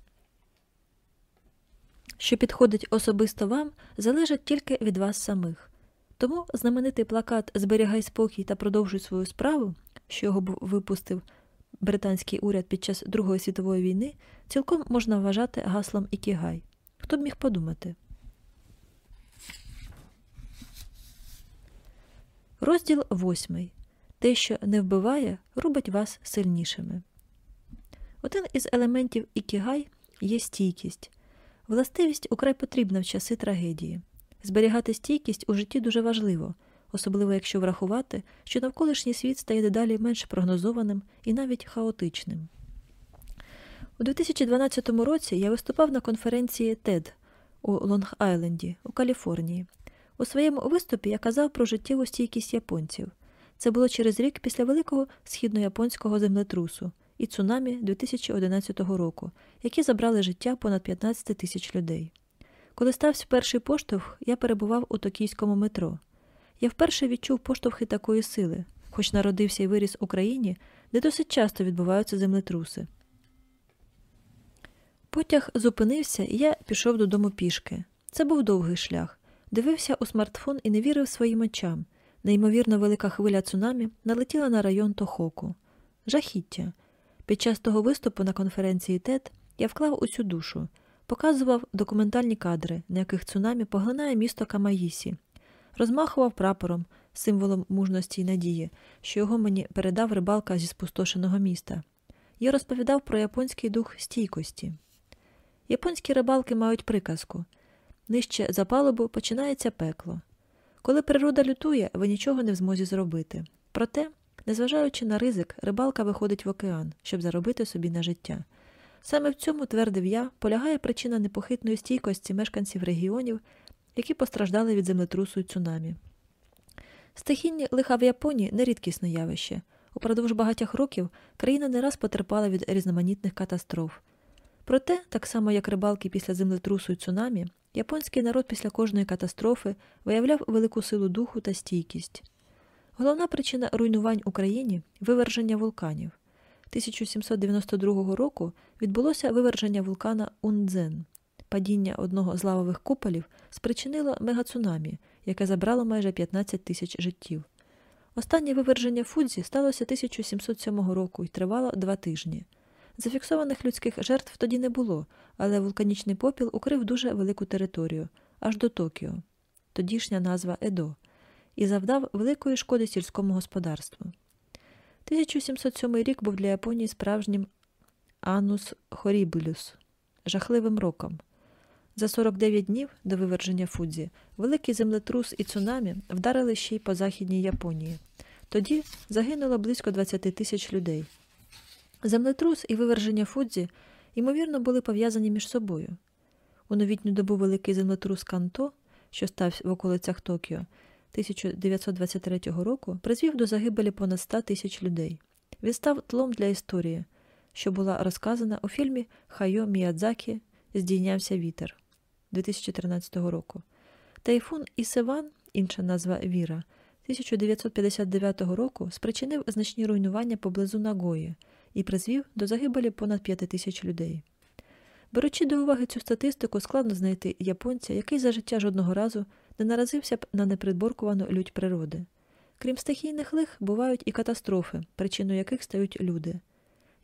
що підходить особисто вам, залежать тільки від вас самих. Тому знаменитий плакат Зберігай спокій та продовжуй свою справу, що його випустив британський уряд під час Другої світової війни, цілком можна вважати гаслом Ікігай. Хто б міг подумати? Розділ восьмий. Те, що не вбиває, робить вас сильнішими. Один із елементів ікігай є стійкість. Властивість украй потрібна в часи трагедії. Зберігати стійкість у житті дуже важливо, особливо якщо врахувати, що навколишній світ стає дедалі менш прогнозованим і навіть хаотичним. У 2012 році я виступав на конференції TED у Лонг-Айленді у Каліфорнії. У своєму виступі я казав про життєву стійкість японців. Це було через рік після великого східнояпонського землетрусу і цунамі 2011 року, які забрали життя понад 15 тисяч людей. Коли стався перший поштовх, я перебував у токійському метро. Я вперше відчув поштовхи такої сили, хоч народився і виріс в Україні, де досить часто відбуваються землетруси. Потяг зупинився, і я пішов додому пішки. Це був довгий шлях. Дивився у смартфон і не вірив своїм очам. Неймовірно велика хвиля цунамі налетіла на район Тохоку. Жахіття. Під час того виступу на конференції ТЕД я вклав усю душу, показував документальні кадри, на яких цунамі поглинає місто Камаїсі, розмахував прапором, символом мужності й надії, що його мені передав рибалка зі спустошеного міста. Я розповідав про японський дух стійкості. Японські рибалки мають приказку нижче за палубу починається пекло. Коли природа лютує, ви нічого не в змозі зробити. Проте, незважаючи на ризик, рибалка виходить в океан, щоб заробити собі на життя. Саме в цьому, твердив я, полягає причина непохитної стійкості мешканців регіонів, які постраждали від землетрусу й цунамі. Стихінні лиха в Японії нерідкісне явище. Упродовж багатьох років країна не раз потерпала від різноманітних катастроф. Проте, так само як рибалки після землетрусу й цунамі, японський народ після кожної катастрофи виявляв велику силу духу та стійкість. Головна причина руйнувань Україні виверження вулканів. 1792 року відбулося виверження вулкана Ундзен. Падіння одного з лавових куполів спричинило мегацунамі, яке забрало майже 15 тисяч життів. Останнє виверження Фудзі сталося 1707 року і тривало два тижні. Зафіксованих людських жертв тоді не було, але вулканічний попіл укрив дуже велику територію аж до Токіо, тодішня назва Едо, і завдав великої шкоди сільському господарству. 1707 рік був для Японії справжнім Анус Хоріблюс, жахливим роком. За 49 днів до виверження Фудзі великий землетрус і цунамі вдарили ще й по західній Японії. Тоді загинуло близько 20 тисяч людей. Землетрус і виверження Фудзі, ймовірно, були пов'язані між собою. У новітню добу великий землетрус Канто, що стався в околицях Токіо, 1923 року, призвів до загибелі понад 100 тисяч людей. Він став тлом для історії, що була розказана у фільмі Хайо Міядзакі Здійнявся вітер 2013 року. Тайфун Ісеван, інша назва Віра, 1959 року спричинив значні руйнування поблизу Нагої і призвів до загибелі понад 5 тисяч людей. Беручи до уваги цю статистику, складно знайти японця, який за життя жодного разу не наразився б на непридборкувану лють природи. Крім стихійних лих, бувають і катастрофи, причиною яких стають люди.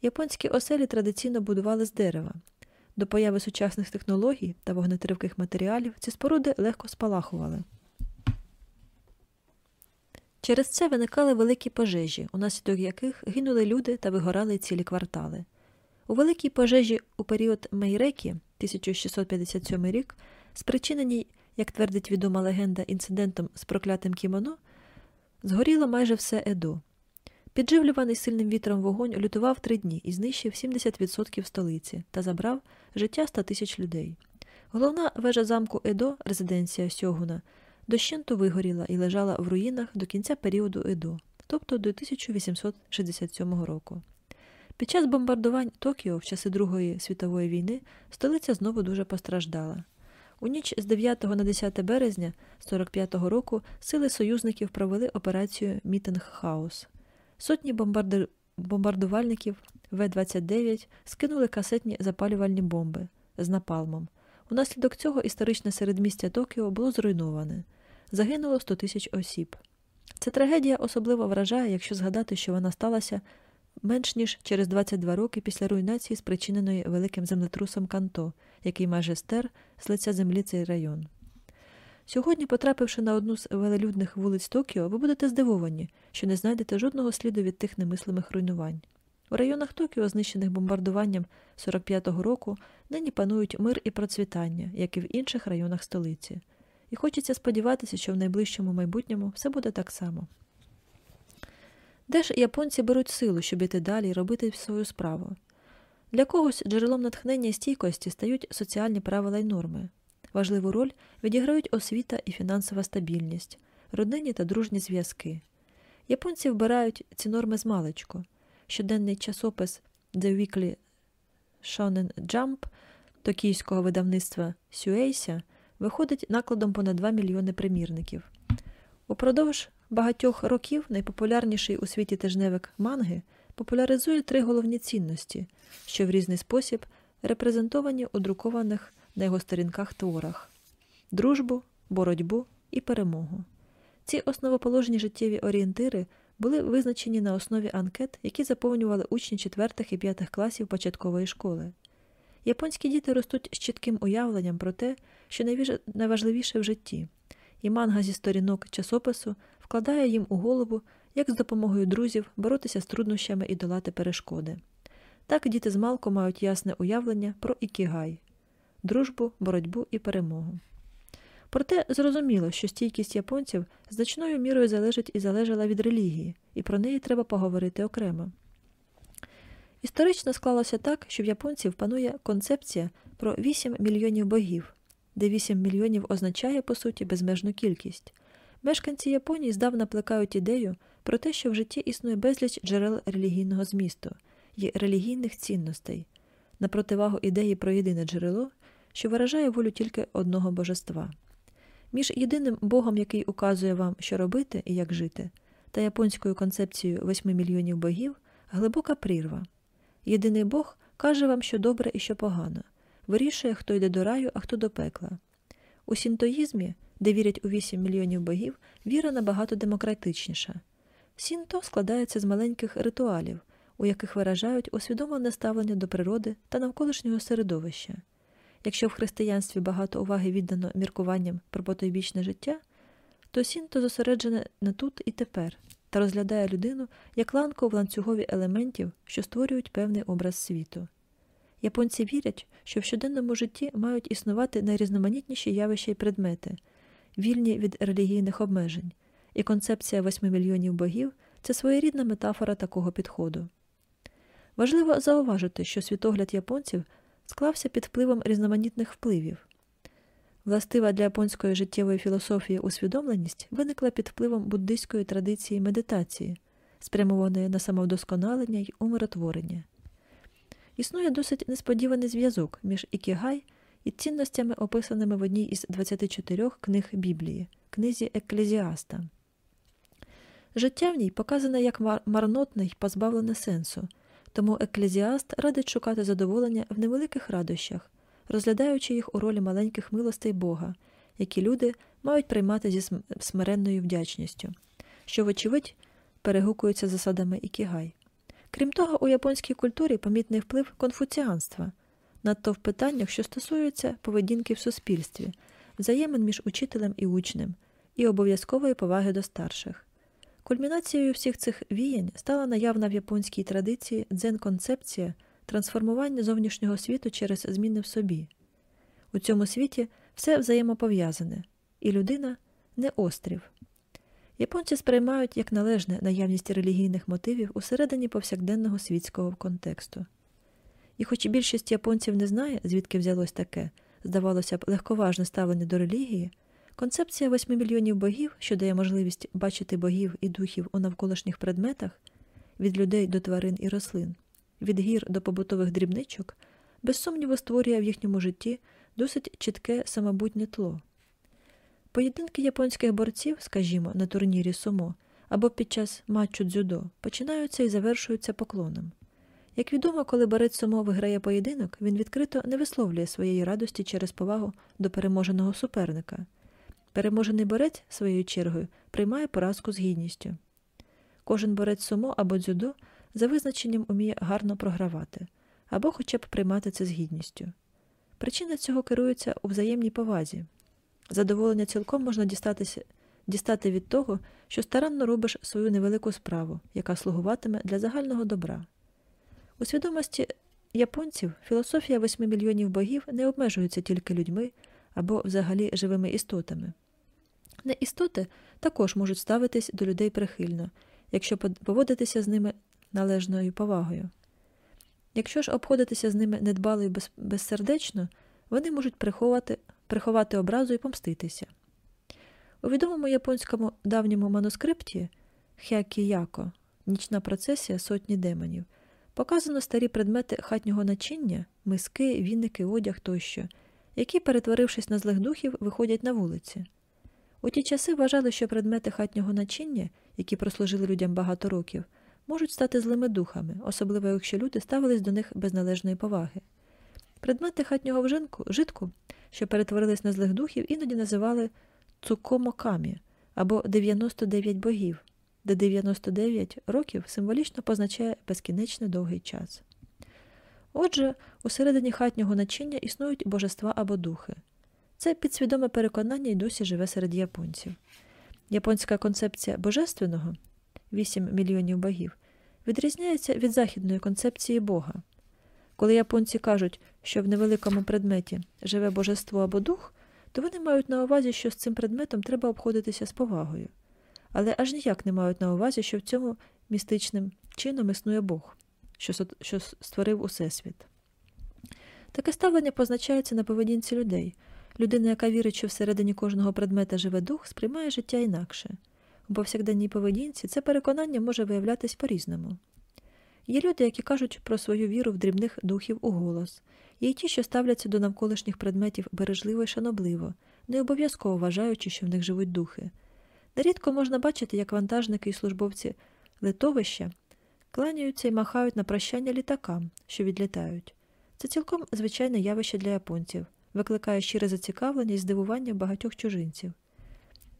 Японські оселі традиційно будували з дерева. До появи сучасних технологій та вогнетривких матеріалів ці споруди легко спалахували. Через це виникали великі пожежі, унаслідок яких гинули люди та вигорали цілі квартали. У великій пожежі у період Мейрекі, 1657 рік, спричиненій, як твердить відома легенда, інцидентом з проклятим кімоно, згоріло майже все Едо. Підживлюваний сильним вітром вогонь лютував три дні і знищив 70% столиці та забрав життя 100 тисяч людей. Головна вежа замку Едо, резиденція Сьогуна, дощенту вигоріла і лежала в руїнах до кінця періоду Едо, тобто до 1867 року. Під час бомбардувань Токіо в часи Другої світової війни столиця знову дуже постраждала. У ніч з 9 на 10 березня 45-го року сили союзників провели операцію Мітинг Хаус. Сотні бомбарди... бомбардувальників В-29 скинули касетні запалювальні бомби з напалмом. Унаслідок цього історичне середмістя Токіо було зруйноване. Загинуло 100 тисяч осіб. Ця трагедія особливо вражає, якщо згадати, що вона сталася менш ніж через 22 роки після руйнації, спричиненої великим землетрусом Канто, який майже стер з лиця землі цей район. Сьогодні, потрапивши на одну з велелюдних вулиць Токіо, ви будете здивовані, що не знайдете жодного сліду від тих немислимих руйнувань. У районах Токіо, знищених бомбардуванням 45-го року, нині панують мир і процвітання, як і в інших районах столиці. І хочеться сподіватися, що в найближчому майбутньому все буде так само. Де ж японці беруть силу, щоб іти далі і робити свою справу? Для когось джерелом натхнення і стійкості стають соціальні правила й норми. Важливу роль відіграють освіта і фінансова стабільність, родинні та дружні зв'язки. Японці вбирають ці норми з маличку. Щоденний часопис The Weekly Shonen Jump токійського видавництва Сюейся виходить накладом понад 2 мільйони примірників. Упродовж багатьох років найпопулярніший у світі тижневик манги популяризує три головні цінності, що в різний спосіб репрезентовані у друкованих на його сторінках творах дружбу, боротьбу і перемогу. Ці основоположні життєві орієнтири були визначені на основі анкет, які заповнювали учні 4 і 5 класів початкової школи. Японські діти ростуть з чітким уявленням про те, що найважливіше в житті, і манга зі сторінок часопису вкладає їм у голову, як з допомогою друзів боротися з труднощами і долати перешкоди. Так діти з малку мають ясне уявлення про ікігай дружбу, боротьбу і перемогу. Проте зрозуміло, що стійкість японців значною мірою залежить і залежала від релігії, і про неї треба поговорити окремо. Історично склалося так, що в японців панує концепція про 8 мільйонів богів, де 8 мільйонів означає, по суті, безмежну кількість. Мешканці Японії здавна плекають ідею про те, що в житті існує безліч джерел релігійного змісту і релігійних цінностей, на противагу ідеї про єдине джерело, що виражає волю тільки одного божества. Між єдиним Богом, який указує вам, що робити і як жити, та японською концепцією восьми мільйонів богів глибока прірва. Єдиний Бог каже вам, що добре і що погано, вирішує, хто йде до раю, а хто до пекла. У сінтоїзмі, де вірять у 8 мільйонів богів, віра набагато демократичніша. Сінто складається з маленьких ритуалів, у яких виражають усвідомлене ставлення до природи та навколишнього середовища. Якщо в християнстві багато уваги віддано міркуванням про потойбічне життя, то сінто зосереджене на тут і тепер та розглядає людину як ланку в ланцюгові елементів, що створюють певний образ світу. Японці вірять, що в щоденному житті мають існувати найрізноманітніші явища і предмети, вільні від релігійних обмежень, і концепція восьми мільйонів богів це своєрідна метафора такого підходу. Важливо зауважити, що світогляд японців склався під впливом різноманітних впливів. Властива для японської життєвої філософії усвідомленість виникла під впливом буддийської традиції медитації, спрямованої на самовдосконалення й умиротворення. Існує досить несподіваний зв'язок між ікігай і цінностями, описаними в одній із 24 книг Біблії, книзі Еклезіаста. Життя в ній показане як марнотне й позбавлене сенсу, тому еклезіаст радить шукати задоволення в невеликих радощах, розглядаючи їх у ролі маленьких милостей Бога, які люди мають приймати зі смиренною вдячністю, що, вочевидь, перегукуються засадами ікігай. Крім того, у японській культурі помітний вплив конфуціанства, надто в питаннях, що стосуються поведінки в суспільстві, взаємин між учителем і учнем, і обов'язкової поваги до старших. Кульмінацією всіх цих віянь стала наявна в японській традиції дзен-концепція трансформування зовнішнього світу через зміни в собі. У цьому світі все взаємопов'язане, і людина не острів. Японці сприймають як належне наявність релігійних мотивів усередині повсякденного світського контексту. І хоч більшість японців не знає, звідки взялось таке, здавалося б, легковажне ставлення до релігії. Концепція восьми мільйонів богів, що дає можливість бачити богів і духів у навколишніх предметах від людей до тварин і рослин, від гір до побутових дрібничок, без сумніву створює в їхньому житті досить чітке самобутнє тло. Поєдинки японських борців, скажімо, на турнірі сумо або під час матчу дзюдо починаються і завершуються поклоном. Як відомо, коли борець сумо виграє поєдинок, він відкрито не висловлює своєї радості через повагу до переможеного суперника. Переможений борець, своєю чергою, приймає поразку з гідністю. Кожен борець сумо або дзюдо за визначенням уміє гарно програвати або хоча б приймати це з гідністю. Причина цього керується у взаємній повазі. Задоволення цілком можна дістатися, дістати від того, що старанно робиш свою невелику справу, яка слугуватиме для загального добра. У свідомості японців філософія восьми мільйонів богів не обмежується тільки людьми або взагалі живими істотами. Не істоти також можуть ставитись до людей прихильно, якщо поводитися з ними належною повагою. Якщо ж обходитися з ними недбало і безсердечно, вони можуть приховати, приховати образу і помститися. У відомому японському давньому манускрипті Хякі Яко нічна процесія сотні демонів показано старі предмети хатнього начиння, миски, вінники, одяг тощо, які, перетворившись на злих духів, виходять на вулиці. У ті часи вважали, що предмети хатнього начиння, які прослужили людям багато років, можуть стати злими духами, особливо якщо люди ставились до них без належної поваги. Предмети хатнього вжинку, житку, що перетворились на злих духів, іноді називали цукомокамі або 99 богів, де 99 років символічно позначає безкінечно довгий час. Отже, усередині хатнього начиння існують божества або духи. Це підсвідоме переконання й досі живе серед японців. Японська концепція божественного 8 мільйонів богів відрізняється від західної концепції Бога. Коли японці кажуть, що в невеликому предметі живе божество або дух, то вони мають на увазі, що з цим предметом треба обходитися з повагою, але аж ніяк не мають на увазі, що в цьому містичним чином існує Бог, що створив Усесвіт. Таке ставлення позначається на поведінці людей. Людина, яка вірить, що всередині кожного предмета живе дух, сприймає життя інакше. У повсякденній поведінці це переконання може виявлятись по-різному. Є люди, які кажуть про свою віру в дрібних духів у голос, є й ті, що ставляться до навколишніх предметів бережливо і шанобливо, не обов'язково вважаючи, що в них живуть духи. Нерідко можна бачити, як вантажники і службовці литовища кланяються і махають на прощання літакам, що відлітають. Це цілком звичайне явище для японців, викликає щире зацікавлення і здивування багатьох чужинців.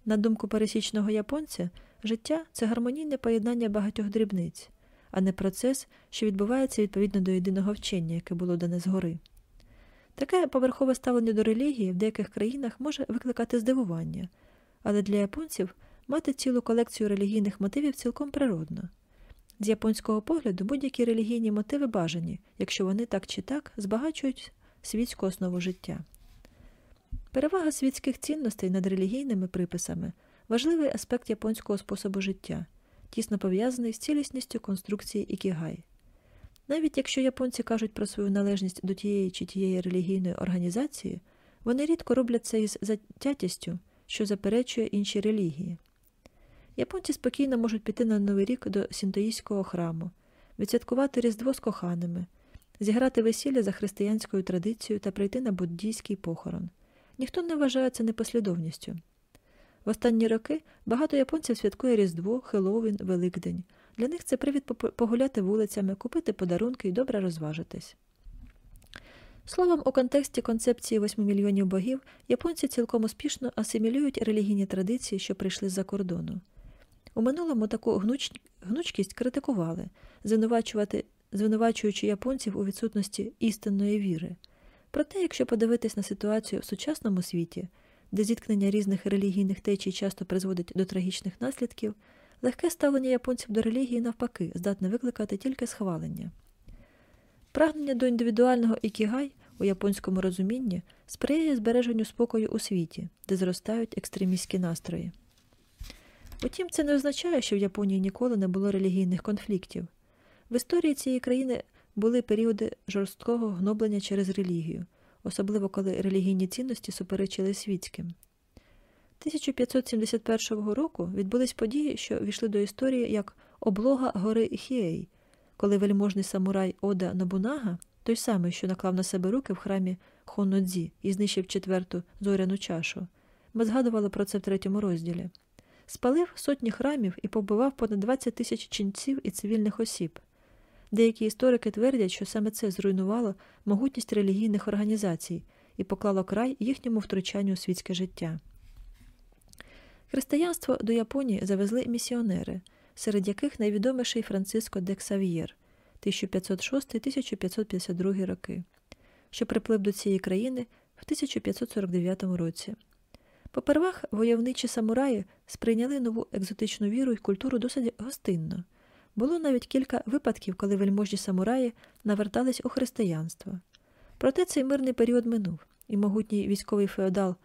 На думку пересічного японця, життя це гармонійне поєднання багатьох дрібниць, а не процес, що відбувається відповідно до єдиного вчення, яке було дане згори. Таке поверхове ставлення до релігії в деяких країнах може викликати здивування, але для японців мати цілу колекцію релігійних мотивів цілком природно. З японського погляду будь-які релігійні мотиви бажані, якщо вони так чи так збагачують світську основу життя. Перевага світських цінностей над релігійними приписами важливий аспект японського способу життя, тісно пов'язаний з цілісністю конструкції ікігай. Навіть якщо японці кажуть про свою належність до тієї чи тієї релігійної організації, вони рідко роблять це із затятістю, що заперечує інші релігії. Японці спокійно можуть піти на Новий рік до сінтоїського храму, відсвяткувати Різдво з коханими, зіграти весілля за християнською традицією та прийти на буддійський похорон. Ніхто не вважає це непослідовністю. В останні роки багато японців святкує Різдво, Хеллоуін, Великдень. Для них це привід погуляти вулицями, купити подарунки і добре розважитись. Словом, у контексті концепції 8 мільйонів богів японці цілком успішно асимілюють релігійні традиції, що прийшли з-за кордону. У минулому таку гнуч... гнучкість критикували, звинувачуючи японців у відсутності істинної віри. Проте, якщо подивитись на ситуацію в сучасному світі, де зіткнення різних релігійних течій часто призводить до трагічних наслідків, легке ставлення японців до релігії, навпаки, здатне викликати тільки схвалення. Прагнення до індивідуального ікігай у японському розумінні сприяє збереженню спокою у світі, де зростають екстремістські настрої. Утім, це не означає, що в Японії ніколи не було релігійних конфліктів. В історії цієї країни були періоди жорсткого гноблення через релігію, особливо коли релігійні цінності суперечили світським. 1571 року відбулись події, що війшли до історії як облога гори Хіей, коли вельможний самурай Ода Набунага той самий, що наклав на себе руки в храмі Хонодзі і знищив четверту зоряну чашу. Ми згадували про це в третьому розділі. Спалив сотні храмів і побивав понад 20 тисяч ченців і цивільних осіб. Деякі історики твердять, що саме це зруйнувало могутність релігійних організацій і поклало край їхньому втручанню у світське життя. Християнство до Японії завезли місіонери, серед яких найвідоміший Франциско де Ксав'єр 1506-1552 роки, що приплив до цієї країни в 1549 році. Попервах войовничі самураї сприйняли нову екзотичну віру і культуру досить гостинно. Було навіть кілька випадків, коли вельможні самураї навертались у християнство. Проте цей мирний період минув, і могутній військовий феодал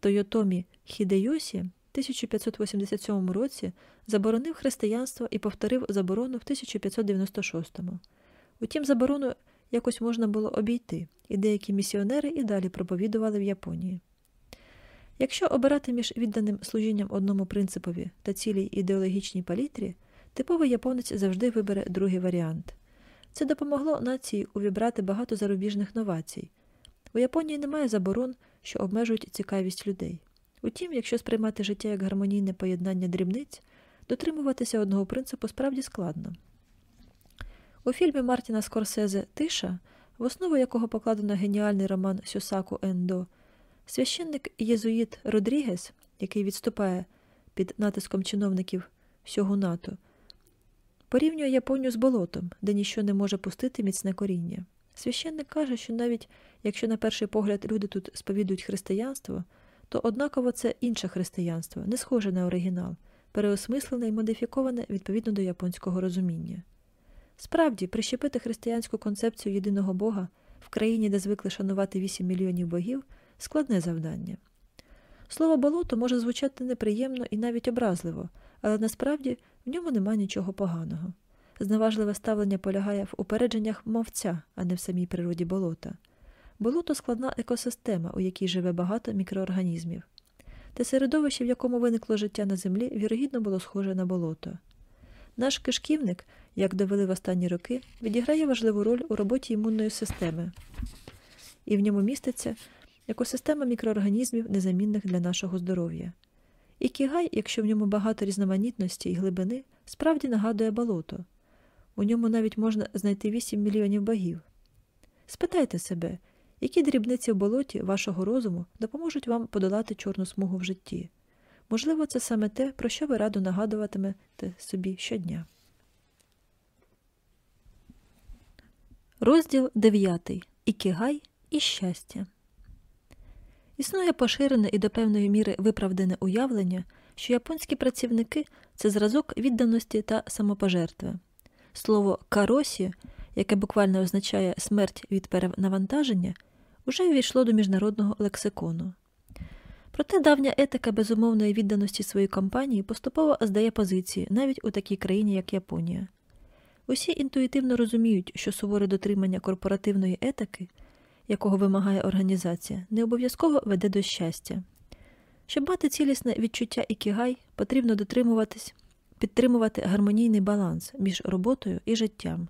Тойотомі Хідейосі в 1587 році заборонив християнство і повторив заборону в 1596-му. Утім, заборону якось можна було обійти, і деякі місіонери і далі проповідували в Японії. Якщо обирати між відданим служінням одному принципові та цілій ідеологічній палітрі, типовий японець завжди вибере другий варіант. Це допомогло нації увібрати багато зарубіжних новацій. У Японії немає заборон, що обмежують цікавість людей. Утім, якщо сприймати життя як гармонійне поєднання дрібниць, дотримуватися одного принципу справді складно. У фільмі Мартіна Скорсезе Тиша, в основу якого покладено геніальний роман Сюсаку Ендо, священник Єзуїт Родрігес, який відступає під натиском чиновників всього НАТО, порівнює Японію з болотом, де ніщо не може пустити міцне коріння. Священник каже, що навіть якщо на перший погляд люди тут сповідують християнство, то однаково це інше християнство, не схоже на оригінал, переосмислене і модифіковане відповідно до японського розуміння. Справді, прищепити християнську концепцію єдиного Бога в країні, де звикли шанувати 8 мільйонів богів, складне завдання. Слово болото може звучати неприємно і навіть образливо, але насправді в ньому нема нічого поганого. Зневажливе ставлення полягає в упередженнях мовця, а не в самій природі болота. Болото складна екосистема, у якій живе багато мікроорганізмів. Те середовище, в якому виникло життя на землі, вірогідно було схоже на болото. Наш кишківник, як довели в останні роки, відіграє важливу роль у роботі імунної системи, і в ньому міститься екосистема мікроорганізмів, незамінних для нашого здоров'я. І якщо в ньому багато різноманітності і глибини, справді нагадує болото. У ньому навіть можна знайти 8 мільйонів богів. Спитайте себе, які дрібниці в болоті вашого розуму допоможуть вам подолати чорну смугу в житті. Можливо, це саме те, про що ви радо нагадуватимете собі щодня. Розділ 9. Ікігай і щастя. Існує поширене і до певної міри виправдане уявлення, що японські працівники це зразок відданості та самопожертви. Слово каросі, яке буквально означає смерть від перенавантаження, уже увійшло до міжнародного лексикону. Проте давня етика безумовної відданості своїй компанії поступово здає позиції навіть у такій країні, як Японія. Усі інтуїтивно розуміють, що суворе дотримання корпоративної етики, якого вимагає організація, не обов'язково веде до щастя. Щоб мати цілісне відчуття ікігай, потрібно дотримуватись, підтримувати гармонійний баланс між роботою і життям.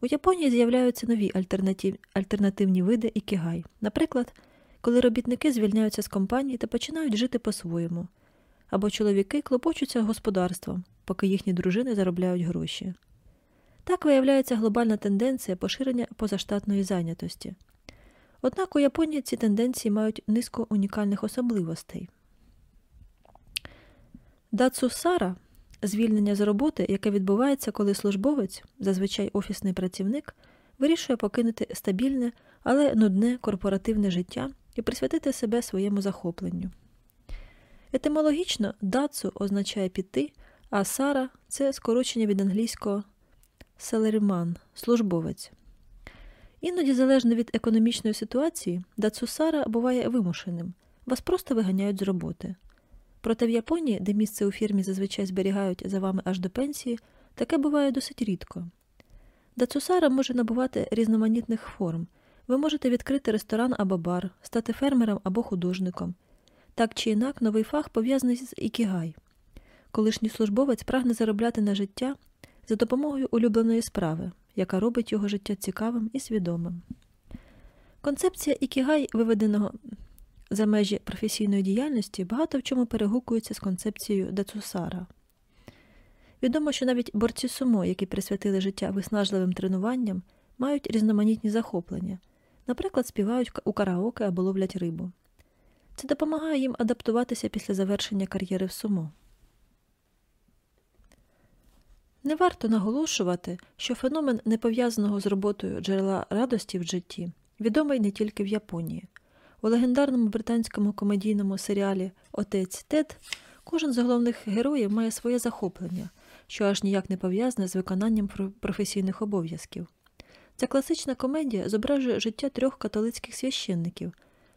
У Японії з'являються нові альтернатив, альтернативні види ікігай. Наприклад, коли робітники звільняються з компанії та починають жити по-своєму, або чоловіки клопочуться господарством, поки їхні дружини заробляють гроші. Так виявляється глобальна тенденція поширення позаштатної зайнятості. Однак у Японії ці тенденції мають низку унікальних особливостей. Дацусара звільнення з роботи, яке відбувається, коли службовець, зазвичай офісний працівник, вирішує покинути стабільне, але нудне корпоративне життя і присвятити себе своєму захопленню. Етимологічно дацу означає піти, а сара це скорочення від англійського селеріман службовець. Іноді, залежно від економічної ситуації, дацусара буває вимушеним, вас просто виганяють з роботи. Проте в Японії, де місце у фірмі зазвичай зберігають за вами аж до пенсії, таке буває досить рідко. Дацусара може набувати різноманітних форм. Ви можете відкрити ресторан або бар, стати фермером або художником. Так чи інак, новий фах пов'язаний з ікігай. Колишній службовець прагне заробляти на життя за допомогою улюбленої справи, яка робить його життя цікавим і свідомим. Концепція ікігай, виведеного за межі професійної діяльності, багато в чому перегукується з концепцією Дацусара. Відомо, що навіть борці сумо, які присвятили життя виснажливим тренуванням, мають різноманітні захоплення, наприклад, співають у караоке або ловлять рибу. Це допомагає їм адаптуватися після завершення кар'єри в сумо. Не варто наголошувати, що феномен непов'язаного з роботою джерела радості в житті відомий не тільки в Японії. У легендарному британському комедійному серіалі Отець Тед кожен з головних героїв має своє захоплення, що аж ніяк не пов'язане з виконанням професійних обов'язків. Ця класична комедія зображує життя трьох католицьких священників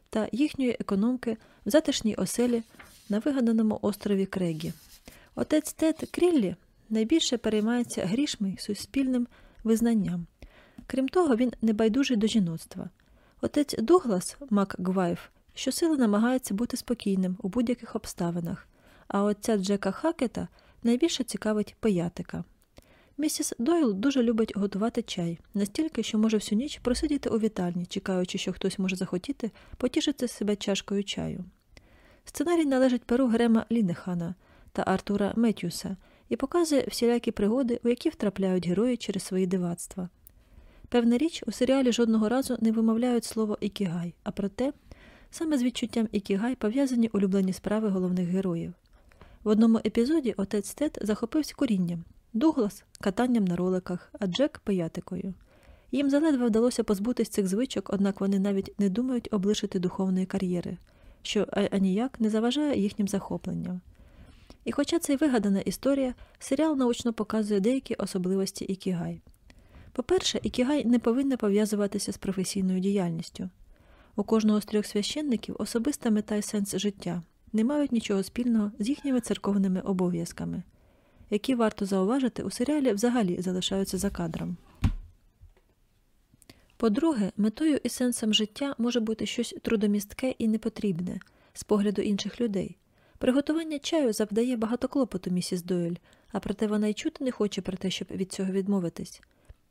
та їхньої економки в затишній оселі на вигаданому острові Крегі. Отець Тед Кріллі найбільше переймається грішми суспільним визнанням. Крім того, він небайдужий до жіноцтва. Отець Дуглас МакГвайф щосили намагається бути спокійним у будь-яких обставинах, а отця Джека Хакета найбільше цікавить пиятика. Місіс Дойл дуже любить готувати чай, настільки, що може всю ніч просидіти у вітальні, чекаючи, що хтось може захотіти потішити себе чашкою чаю. Сценарій належить перу Грема Лінехана та Артура Меттюса і показує всілякі пригоди, у які втрапляють герої через свої дивацтва. Певна річ, у серіалі жодного разу не вимовляють слово ікігай, а проте саме з відчуттям ікігай пов'язані улюблені справи головних героїв. В одному епізоді отець Тед захопився корінням, Дуглас катанням на роликах, а Джек пиятикою. Їм заледве вдалося позбутись цих звичок, однак вони навіть не думають облишити духовної кар'єри, що аніяк не заважає їхнім захопленням. І хоча це й вигадана історія, серіал научно показує деякі особливості ікігай. По-перше, ікігай не повинна пов'язуватися з професійною діяльністю. У кожного з трьох священників особиста мета й сенс життя не мають нічого спільного з їхніми церковними обов'язками, які варто зауважити у серіалі взагалі залишаються за кадром. По-друге, метою і сенсом життя може бути щось трудомістке і непотрібне з погляду інших людей. Приготування чаю завдає багато клопоту місіс Дойль, а проте вона й чути не хоче про те, щоб від цього відмовитись.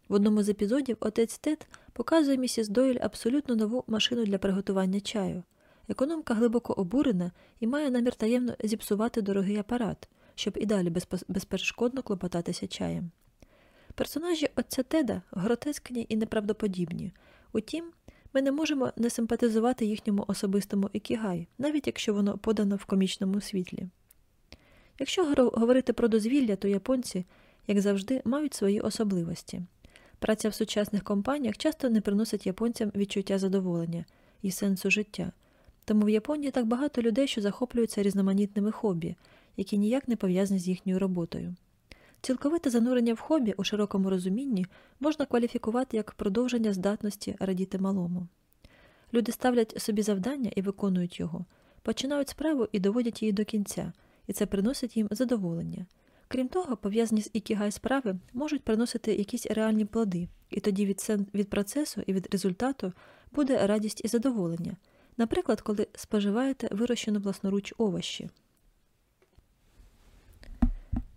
В одному з епізодів отець Тед показує місіс Дойль абсолютно нову машину для приготування чаю. Економка глибоко обурена і має намір таємно зіпсувати дорогий апарат, щоб і далі безперешкодно клопотатися чаєм. Персонажі отця Теда гротескні і неправдоподібні. Утім, ми не можемо не симпатизувати їхньому особистому ікігай, навіть якщо воно подано в комічному світлі. Якщо говорити про дозвілля, то японці, як завжди, мають свої особливості. Праця в сучасних компаніях часто не приносить японцям відчуття задоволення і сенсу життя, тому в Японії так багато людей, що захоплюються різноманітними хобі, які ніяк не пов'язані з їхньою роботою. Цілковите занурення в хобі у широкому розумінні можна кваліфікувати як продовження здатності радіти малому. Люди ставлять собі завдання і виконують його, починають справу і доводять її до кінця, і це приносить їм задоволення. Крім того, пов'язані з ікігай справи можуть приносити якісь реальні плоди, і тоді від від процесу і від результату буде радість і задоволення, наприклад, коли споживаєте вирощену власноруч овощі.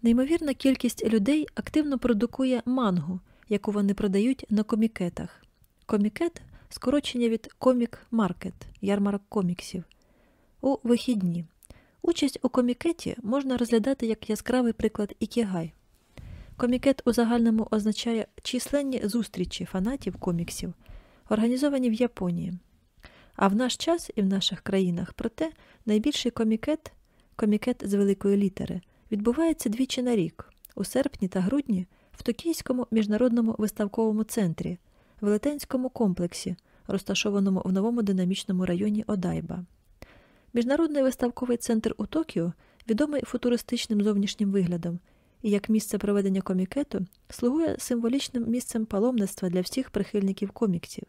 Неймовірна кількість людей активно продукує мангу, яку вони продають на комікетах. Комікет скорочення від комік-маркет, ярмарок коміксів, у вихідні. Участь у комікеті можна розглядати як яскравий приклад ікігай. Комікет у загальному означає численні зустрічі фанатів коміксів, організовані в Японії. А в наш час і в наших країнах, проте, найбільший комікет комікет з великої літери відбувається двічі на рік, у серпні та грудні в Токійському міжнародному виставковому центрі, Велетенському комплексі, розташованому в новому динамічному районі Одайба. Міжнародний виставковий центр у Токіо відомий футуристичним зовнішнім виглядом і як місце проведення комікету слугує символічним місцем паломництва для всіх прихильників коміксів.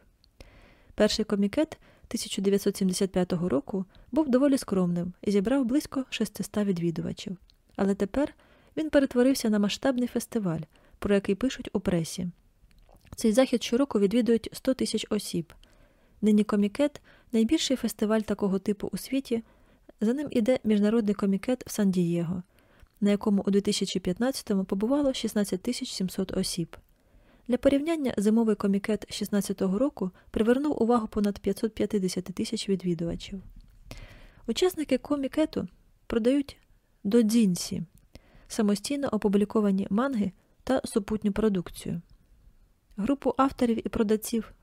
Перший комікет 1975 року був доволі скромним і зібрав близько 600 відвідувачів. Але тепер він перетворився на масштабний фестиваль, про який пишуть у пресі. Цей захід щороку відвідують 100 тисяч осіб. Нині комікет найбільший фестиваль такого типу у світі. За ним іде міжнародний комікет в Сан-Дієго, на якому у 2015-му побувало 16 700 осіб. Для порівняння зимовий комікет 16-го року привернув увагу понад 550 тисяч відвідувачів. Учасники комікету продають додзінсі самостійно опубліковані манги та супутню продукцію. Групу авторів і продавців